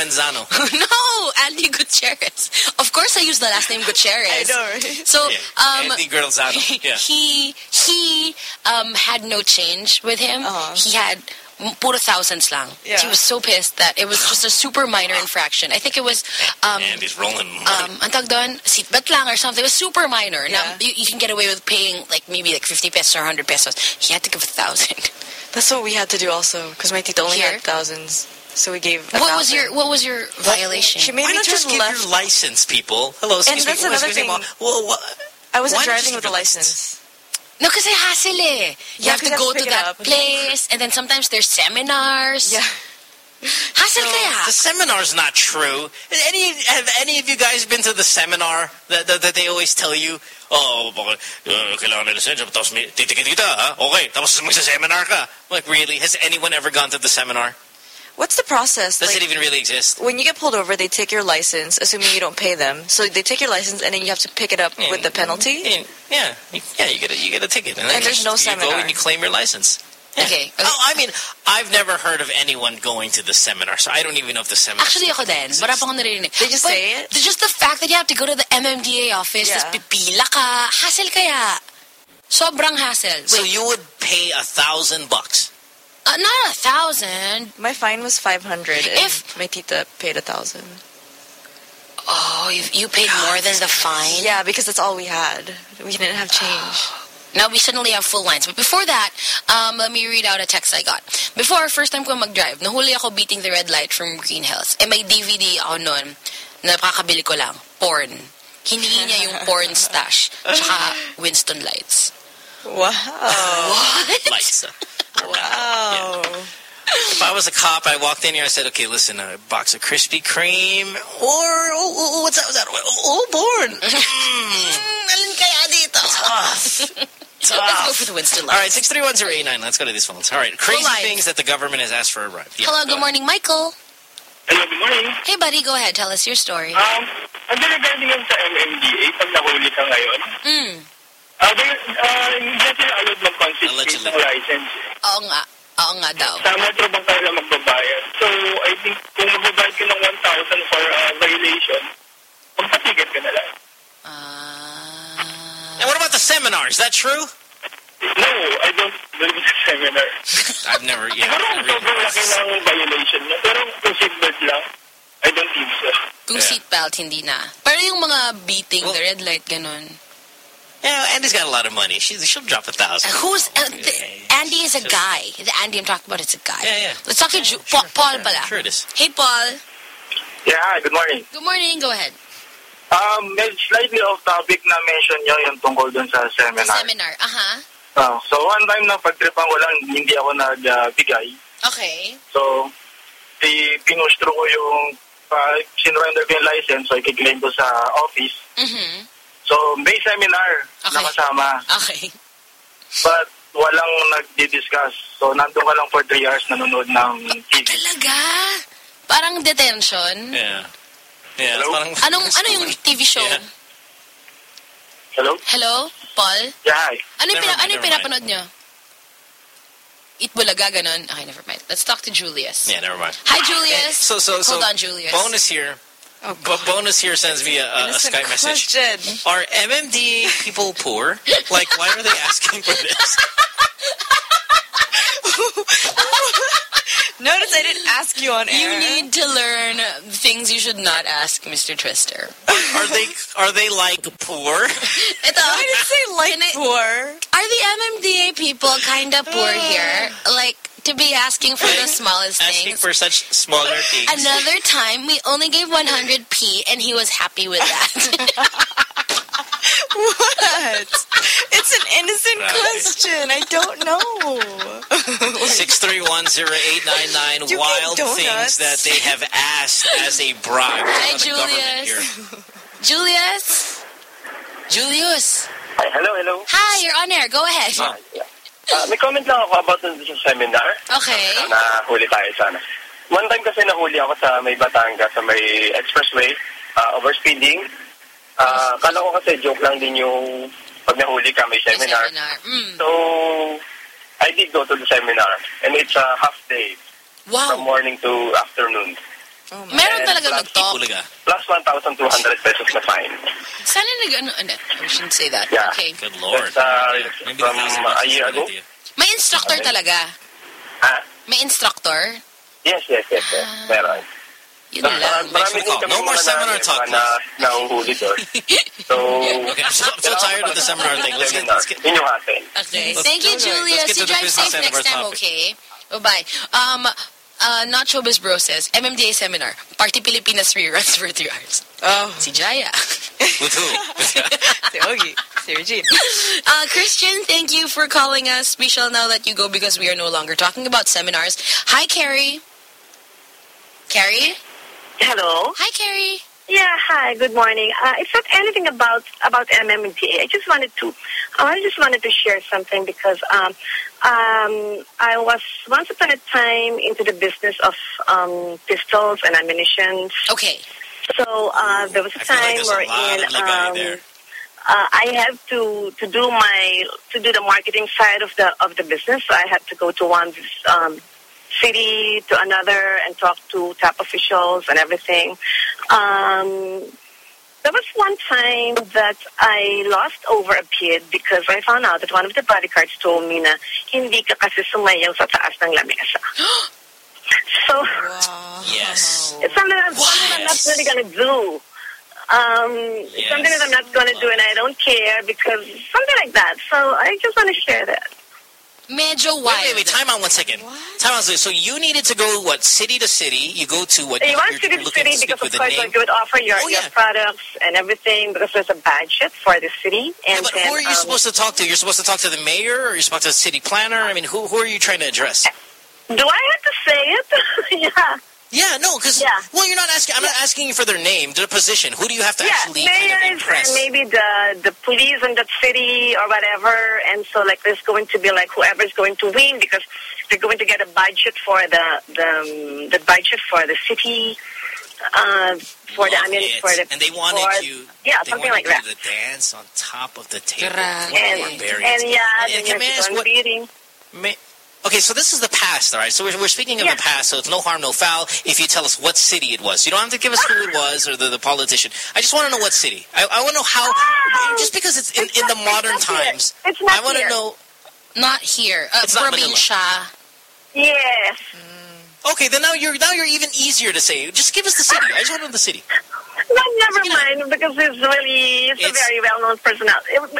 (laughs) no, Andy Gutierrez. Of course, I use the last name Gutierrez. I know, right? So, Yeah. um, Andy Gomenzano. Yeah. he he um had no change with him. Uh-huh. He had puro thousands lang. Yeah. He was so pissed that it was just a super minor infraction. I think it was um and he's rolling. um ang tawag doon, seatbelt lang or something. It was super minor. Now you, you can get away with paying like maybe like 50 pesos or 100 pesos. He had to give a thousand. (laughs) That's what we had to do also because my tita only Here? had thousands, so we gave. a What was your what was your violation? She made Why me not turn just give left. your license, people? Hello, excuse And that's me. another excuse thing. ma'am. Well, what? I wasn't Why driving with a your license. No, kasi hassle eh. You Yeah, have to 'cause go pick to that up. place, and then sometimes there's seminars. Yeah. Hassle kaya. The seminar's not true. Any have any of you guys been to the seminar that, that, that they always tell you? Oh, bakit, uh, kailangan ng lisensya, tapos may titikit kita, ha? Okay, tapos magsa-seminar ka. Like, really? Has anyone ever gone to the seminar? What's the process? Does Like, it even really exist? when you get pulled over, they take your license, assuming you don't pay them. So they take your license, and then you have to pick it up with the penalty. Yeah, yeah, yeah, you get a, you get a ticket. And, then And there's you no just- You go seminar. and you claim your license. Okay. Oh, I mean, I've never heard of anyone going to the seminar, so I don't even know if the seminar. Actually, ako din. Wala pa akong naririnig. They just But say it? Just the fact that you have to go to the MMDA office, Yeah. tapos pipila ka, hassle kaya. Sobrang hassle. So you would pay a thousand bucks. Uh, not a thousand. My fine was five hundred, If- my tita paid a thousand. Oh, you, you paid more than the fine? Yeah, because that's all we had. We didn't have change. (sighs) Now, we suddenly have full lines. But before that, um, let me read out a text I got. Before, our first time ko mag-drive, nahuli ako beating the red light from Greenhills. Eh, may DVD ako noon. Napakabili ko lang. Porn. Hiningi niya yung porn stash. Tsaka Winston Lights. Wow. (laughs) What? Lights. Wow. If I was a cop, I walked in here. I said, "Okay, listen, a box of Krispy Kreme, or oh, oh, what's that? Was that? Oh, born. (laughs) Alin kaya dito? Tough. (laughs) Let's go for the Winston All right, Lights. six three one zero eight nine. Let's go to these phones. All right, crazy lines. things that the government has asked for a bribe. Yeah, Hello, go good morning, Michael. Hello, good morning. Hey, buddy, go ahead. Tell us your story. Um, ang regarding yun sa MMDA, pag nahuli ka ngayon, Mm. Uh, they, uh, hindi sila allowed mag-confiscate ng license. Oo nga. Oo nga daw. Sa metro bang kaya magbabayad? So, I think kung magbabayad ka ng 1,000 for uh, violation, magpatigat ka na lang. And what about the seminar? Is that true? No, I don't believe in seminar. (laughs) I've never. Yeah, Siguro kung sobrang laki ng violation niya, pero kung seatbelt lang, I don't think so. Kung seatbelt, hindi na. Pero yung mga beating, the red light, ganun. Yeah, Andy's got a lot of money. She, she'll drop a thousand. Who's uh, the, Andy is a guy. The Andy I'm talking about is a guy. Yeah, yeah. Let's talk to Ju- Pa- Paul pala. Sure it is. Hey, Paul. Yeah, hi, good morning. Good morning. Go ahead. Um, medyo slightly off topic na mention nyo yung tungkol dun sa seminar. Seminar. Aha. Ah, so one time na pagtripan ko lang, hindi ako nagbigay. Okay. So, di, pinustro ko yung, uh, sinurrender ko yung license, so i-claim ko sa office. Mm-hmm. So, may seminar na kasama. Okay. But, walang nagdi-discuss. So, nandun ka lang for three hours nanonood ng TV. Talaga? Parang detention. Yeah. Yeah. it's parang- Anong ano yung TV show? Yeah. Hello? Hello, Paul? Yeah, hi. Ano yung, pina- ano yung pinapanood nyo? Eat Bulaga, ganun. Okay, never mind. Let's talk to Julius. Yeah, never mind. Hi, Julius. So, so, so. Hold on, Julius. Bonus here. Bo- bonus here sends me a, a, a Innocent Skype message. Are MMD people poor? Like, why are they asking for this? (laughs) Notice I didn't ask you on air. You need to learn things you should not ask Mr. Twister. Are they are they like poor? Ito, I didn't say like poor. Are the MMDA people kind of poor (sighs) here? Like, to be asking for the (laughs) smallest Asking things? for such smaller things. Another time, we only gave 100p, and he was happy with that. (laughs) What? It's an innocent Right. question. I don't know. (laughs) Six three one zero eight nine nine. Wild things that they have asked as a bribe. Hi, the government Julius. here. Julius? Julius? Hi, hello, hello. Hi, you're on air. Go ahead. Ah, may comment lang ako about sa seminar Okay. na huli tayo sana. One time kasi nahuli ako sa may Batangas, sa may expressway, ah, overspeeding. Ah, kala ko kasi joke lang din yung pag nahuli ka may seminar. Seminar. Mm. So, I did go to the seminar and it's a half day Wow. from morning to afternoon. Meron And talaga plus- nag-talk. Plus 1,200 pesos na fine. Sana nag ano, ano, we shouldn't say that. Yeah. Okay. Good lord. That's, uh, Maybe from a year ago. May instructor talaga. Ah, May instructor? Yes, yes, yes, yes. Meron. Yun So, lang. marami din kami No more seminar na- talk, mga na, nahuhuli doon. (laughs) So, Okay, I'm so, I'm so tired of the seminar thing. Let's get, let's get. Okay. Let's Thank you. Julia. Let's get See, to the drive business safe next time, okay? Bye-bye. Um, uh, not Showbiz Bro says, MMDA seminar, Party Pilipinas reruns for three hours. Oh. Si Jaya. with who? si Ogie. Si Regine. (laughs) Uh, Christian, thank you for calling us. We shall now let you go because we are no longer talking about seminars. Hi, Carrie. Carrie? Hello. Hi, Carrie. Yeah, hi, good morning. Uh, it's not anything about about MMDA. I just wanted to, I just wanted to share something because um, um, I was once upon a time into the business of um, pistols and ammunition. Okay. So uh, there was a I feel like time there's a lot wherein um, uh, I have to to do my to do the marketing side of the of the business. So I had to go to one um, city to another and talk to top officials and everything. Um, there was one time that I lost over a bid because I found out that one of the bodyguards told me na hindi ka kasi sumayaw sa taas ng lamesa. (gasps) so Yes. it's something, that- something I'm not really going to do. Um, it's something that I'm not going to do and I don't care because something like that. So I just want to share that. Medyo Wait, wait, wait. Time out one second. Time out. So you needed to go, what, city to city? You go to what? You you're, want to you're the city to speak because, of the course, name? like, you would offer your, Oh, your products and everything because there's a budget for the city. And but then, who are you um, supposed to talk to? You're supposed to talk to the mayor or you're supposed to the city planner? I mean, who, who are you trying to address? Do I have to say it? (laughs) yeah. Yeah, no, because, well, you're not asking, I'm not asking you for their name, their position. Who do you have to yeah, actually kind of mayors impress? and maybe the the police in that city or whatever. And so, like, there's going to be like whoever's going to win because they're going to get a budget for the the um, the budget for the city, uh, for the I mean It. for the and they wanted for- you, yeah, they something wanted like that. you to dance on top of the table. And, and yeah, And then can I ask what- beating. May, okay, so this is the past, all right? So we're, we're speaking of the past, so it's no harm, no foul if you tell us what city it was. You don't have to give us who it was or the, the politician. I just want to know what city. I, I want to know how, just because it's in, in the modern times, Here. It's not I want to here. know. Not here. Uh, It's not Manila. Probinsya. Yes. Okay, then now you're now you're even easier to say. Just give us the city. I just want to know the city. No, never mind, because he's really, he's a very well-known person.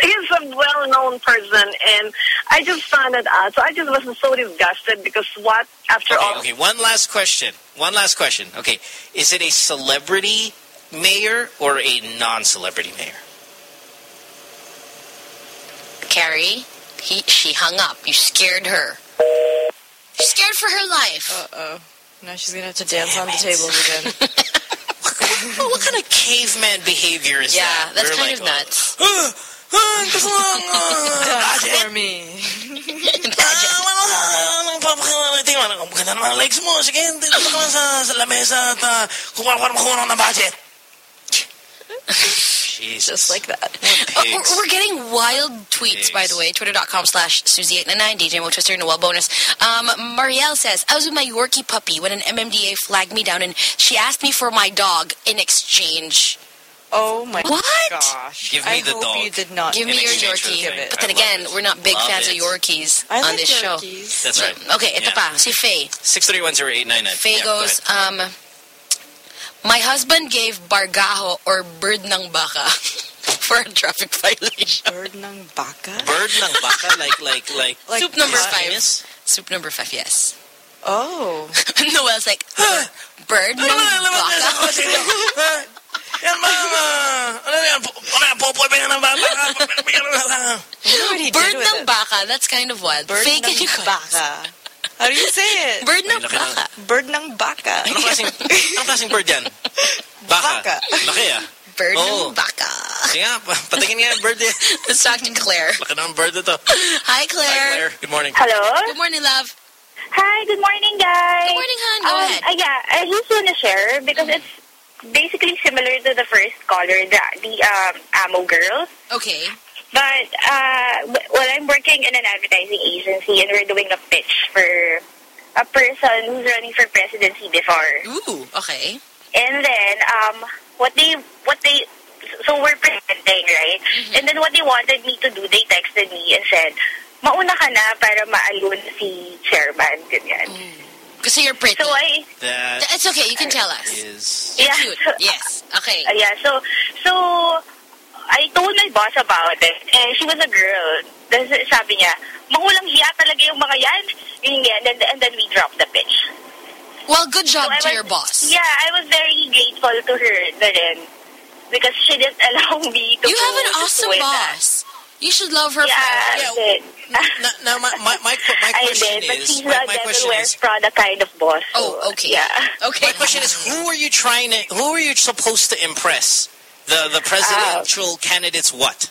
He's a well-known person, and I just found it out. So I just was so disgusted because what, after Okay, all, okay. One last question. One last question. Okay, is it a celebrity mayor or a non-celebrity mayor? Carrie, he, she hung up. You scared her. You're scared for her life. Uh-oh. Now she's going to have to dance on the tables again. Well, (laughs) what (laughs) kind of caveman behavior is Yeah, that? that's We're kind like, of nuts. "Uh, uh, gusto mo lang, uh, for me. (laughs) Tingnan mo, ang ganda ng mga legs mo. Sige, dito ka lang sa, sa lamesa at kukuha ka ng ng budget. Jesus. Just like that. Uh, we're, we're getting wild tweets, by the way. Twitter.com slash Susie899, DJ Mo Twister, Noel Bonus. Um, Marielle says, I was with my Yorkie puppy when an MMDA flagged me down and she asked me for my dog in exchange. Oh my What? gosh. Give me I the hope dog. you did not Give me your exchange for the Yorkie. But then love again, it. we're not big Love fans it. of Yorkies I on like this show. That's right. Okay, ito Yeah. pa, si Faye. 6310899. Faye Yeah, goes, ahead. um, my husband gave bargaho or bird ng baka for a traffic violation. Bird ng baka? Bird ng baka, like, like, like. Like Soup number what? five. Soup number five, yes. Oh. Noel's like, bird ng baka? Yan ba? Ano yan? Ano yan? Popoy ng baka? Bird ng baka, that's kind of wild. Bird Fake ng baka. How do you say it? Bird ng baka. Bird ng baka. Anong klaseng, (laughs) anong klaseng bird yan? Baka. Baka. Laki ah. Bird Oo. ng baka. Sige nga, pa- patingin nga yung bird eh. (laughs) Let's talk to Claire. Laki ng bird ito. Hi, Hi, Claire. Claire. Good morning. hello? Good morning, love. Hi, good morning, guys. Good morning, hon. Go um, ahead. uh, yeah, I just want to share because it's basically similar to the first caller, the the um, Ammo Girl. Okay. But uh, well, I'm working in an advertising agency, and we're doing a pitch for a person who's running for presidency before. Ooh, okay. And then um, what they what they so we're presenting right, and then what they wanted me to do, they texted me and said, mauna ka na para maalun si chairman, ganyan. Kasi you're pretty. So I, That It's okay. You can tell us. is You're Yeah. cute. Yes. Okay. Uh, (laughs) yeah, so, so, I told my boss about it, and she was a girl. Tapos sabi niya, makulang hiya talaga yung mga yan. Yun nga, and then, and then we dropped the pitch. Well, good job I to was- your boss. Yeah, I was very grateful to her na rin. Because she didn't (laughs) allow me to You have an awesome do it. boss. You should love her Yeah, for I did. Now, now my, my, my, my (laughs) question did, is, she's my, a my devil question is, Prada kind of boss. Oh, okay. Yeah. Okay. my question is, who are you trying to, who are you supposed to impress? The the presidential Uh, candidates what?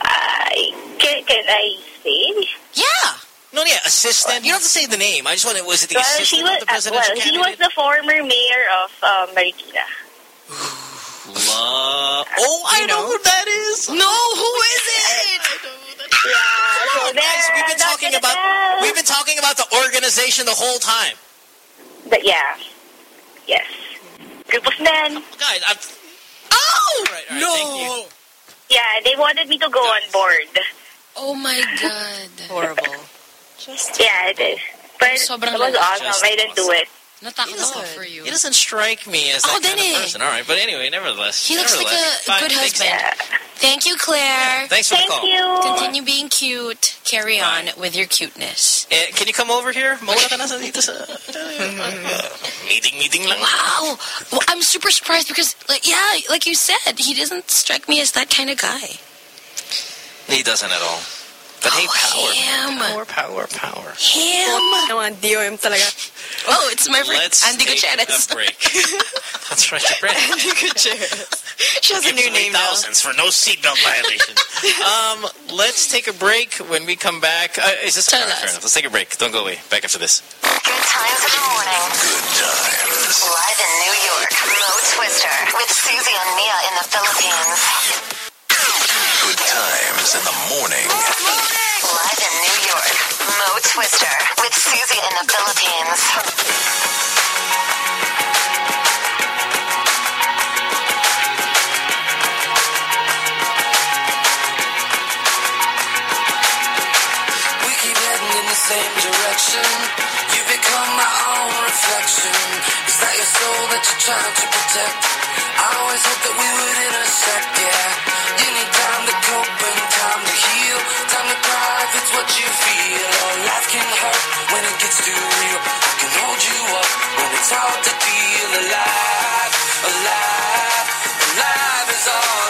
I, can, can I say? Yeah. No, yeah, assistant. You don't have to say the name. I just want to, was it the Well, assistant she was, of the uh, presidential well, he was the former mayor of uh, Marikina. La- oh, I know. who that is. No, who is it? (laughs) Yeah, so there, Guys, we've been talking about tell. we've been talking about the organization the whole time. But yeah. Yes. Group of men. Guys, Oh right, all right, thank you. no! Yeah, they wanted me to go on board. Oh my god. Horrible. Just Yeah, it is. But it was awesome. I didn't do it. Natakot ako for you. He doesn't strike me as Oh, that kind then of eh. person. All right, but anyway, nevertheless, He looks like a fine, good thanks. husband. Thank you, Claire. Thanks for Thank the call. you. Continue being cute. Carry on with your cuteness. Eh, can you come over here? Mawala ka na sa dito sa... meeting, meeting lang. Wow. Well, I'm super surprised because, like, yeah, like you said, he doesn't strike me as that kind of guy. He doesn't at all. But hey, power. Him. Power, power, power. Him. Naman, DOM talaga. Oh, it's my friend Let's Andy take Gutierrez. a break. (laughs) That's right, your friend. Andy Gutierrez. She has a new away name now. thousands for no seatbelt violation. (laughs) um, let's take a break. When we come back, uh, is this Tell all right, us. fair enough. Let's take a break. Don't go away. Back after this. Good times in the morning. Good times. Live in New York, Mo Twister with Susie and Mia in the Philippines. Good times in the morning. Live in New York, Mo Twister with Susie in the Philippines. We keep heading in the same direction. You become my own reflection. Is that your soul that you're trying to protect? I always hoped that we would intersect, yeah. What you feel. Oh, life can hurt when it gets too real. I can hold you up when it's hard to feel alive. Alive, alive is all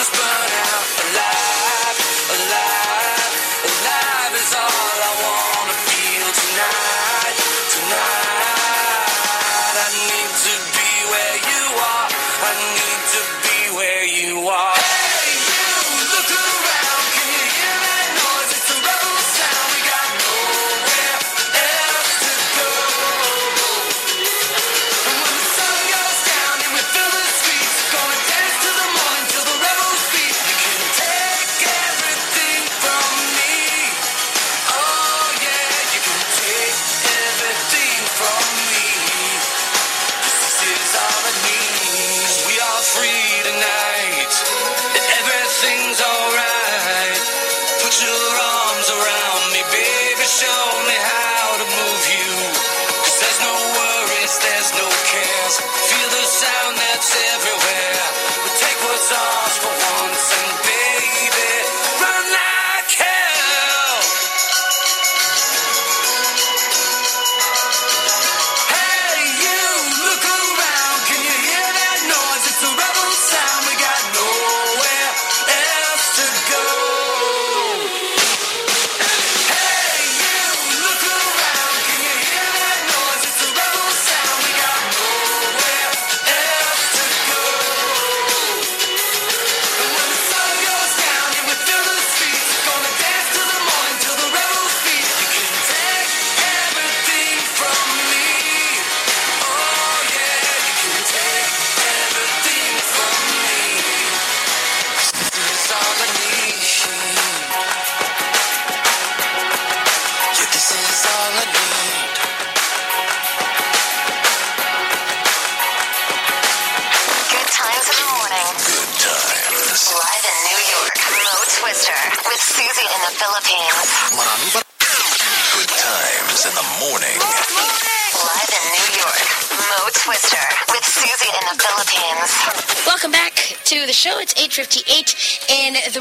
just burn out alive,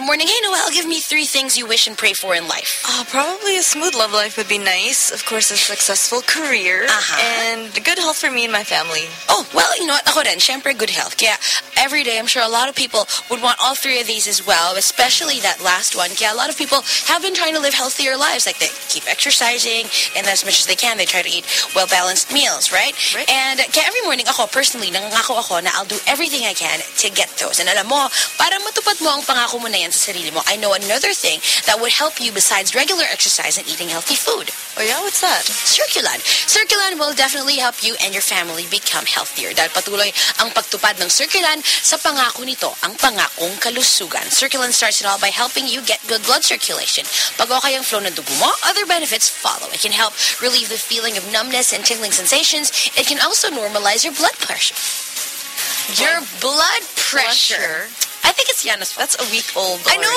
morning. Hey, Noel, give me three things you wish and pray for in life. Oh, probably a smooth love life would be nice. Of course, a successful career. Uh -huh. And good health for me and my family. Oh, well, you know what? Ako rin, syempre, good health. Kaya every day, I'm sure a lot of people would want all three of these as well, especially that last one. Kaya a lot of people have been trying to live healthier lives. Like they keep exercising, and as much as they can, they try to eat well-balanced meals, right? And kaya every morning ako, personally, nangangako ako na I'll do everything I can to get those. And alam mo, para matupad mo ang pangako mo na yan sa sarili mo, I know another thing that would help you besides regular exercise and eating healthy food. Oh yeah? What's that? Circulan. Circulan will definitely help you and your family become healthier dahil patuloy ang pagtupad ng Circulan sa pangako nito, ang pangakong kalusugan. Circulan starts it all by helping you get good blood circulation. Pag okay ang flow ng dugo mo, other benefits follow. It can help relieve the feeling of numbness and tingling sensations. It can also normalize your blood pressure. Your blood pressure. I think it's Yana's fault. That's a week old. I know.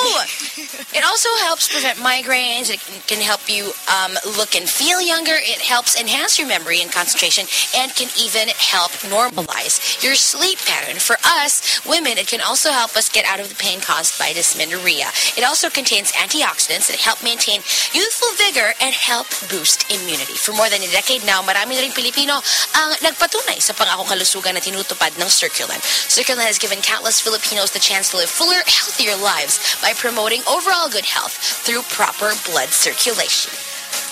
(laughs) it also helps prevent migraines. It can- help you um, look and feel younger. It helps enhance your memory and concentration and can even help normalize your sleep pattern. For us women, it can also help us get out of the pain caused by dysmenorrhea. It also contains antioxidants that help maintain youthful vigor and help boost immunity. For more than a decade now, marami na rin Pilipino ang nagpatunay sa pangakong kalusugan na tinutupad ng Circulan. Circulan has given countless Filipinos the chance live fuller, healthier lives by promoting overall good health through proper blood circulation.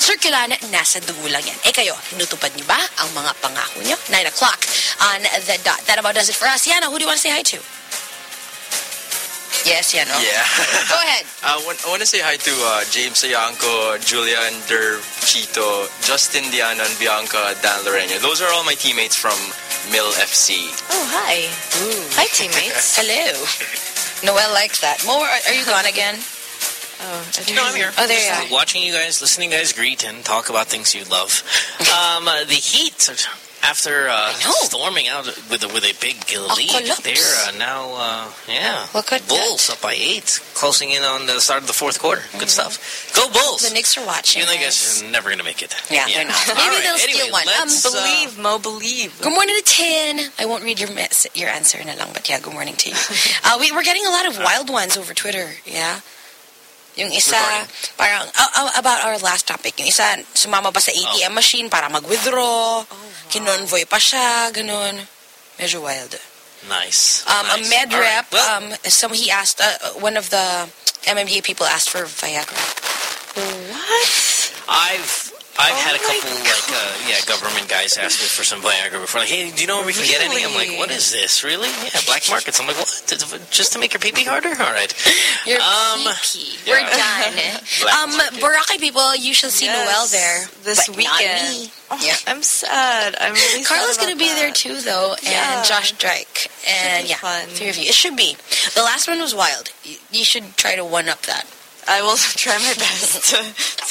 Circulan, nasa dugo lang yan. Eh kayo, tinutupad niyo ba ang mga pangako niyo? 9 o'clock on the dot. That about does it for us. Yana, who do you want to say hi to? Yes, Yana. Yeah. (laughs) Go ahead. (laughs) I want, I want to say hi to uh, James Sayanko, Julian Der Chito, Justin Diana, and Bianca Dan Lorena. Those are all my teammates from Mill FC. Oh, hi. Hi, teammates. (laughs) Hello. Noel likes that. Mo, are, are you gone again? Oh, No, I'm here. Oh, there you Just are. Watching you guys, listening guys greet and talk about things you love. Um, uh, the Heat, after uh, storming out with a, with a big lead, Apocalypse. they're uh, now, uh, yeah, Look at Bulls up by eight, closing in on the start of the fourth quarter. Good stuff. Go Bulls! The Knicks are watching. You know, you guys are never going to make it. Yeah, they're not. Maybe right, they'll anyway, steal one. Um, let's, uh, believe, Mo, believe. Good morning to Tin. I won't read your mess, your answer na lang, but yeah, good morning to you. (laughs) uh, we, we're getting a lot of wild ones over Twitter, yeah? Yung isa, parang, uh, uh, about our last topic, yung isa, sumama pa sa ATM machine para mag-withdraw, kinonvoy pa siya, ganun. Medyo wild. Nice. Um, nice. A med All right, rep, um, some, he asked, uh, one of the MMDA people asked for Viagra. What? I've I've had a Oh my couple like uh, yeah government guys ask me for some Viagra before. Like, hey, do you know where we can get any? I'm like, what is this? Really? Yeah, black markets. I'm like, what? Just to make your pee pee harder? All right. Your Um, pee-pee. yeah. We're done. (laughs) Black um, Boracay people, you shall see Yes, Noel there this but not weekend. me. Oh, I'm sad. I'm really Carla's sad going to about be there too, though, and Josh Drake. And yeah, fun. three of you. It should be. The last one was wild. You, you should try to one up that. I will (laughs) try my best to,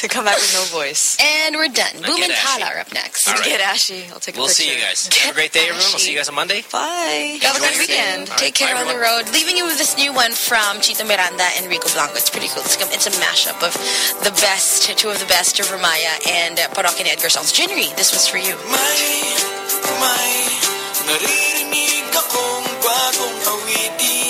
to come back with no voice. And we're done. Now Boom and ashy. Kala are up next. All right. Get ashy. I'll take a We'll picture. see you guys. Have a great day, everyone. We'll see you guys on Monday. Bye. Have a Enjoy good weekend. day. All Take care bye, on the road. Leaving you with this new one from Chito Miranda and Rico Blanco. It's pretty cool. It's, it's a mashup of the best, two of the best of Rivermaya and uh, Parokya ni Edgar songs. January, this was for you. May, may naririnig akong bagong awitin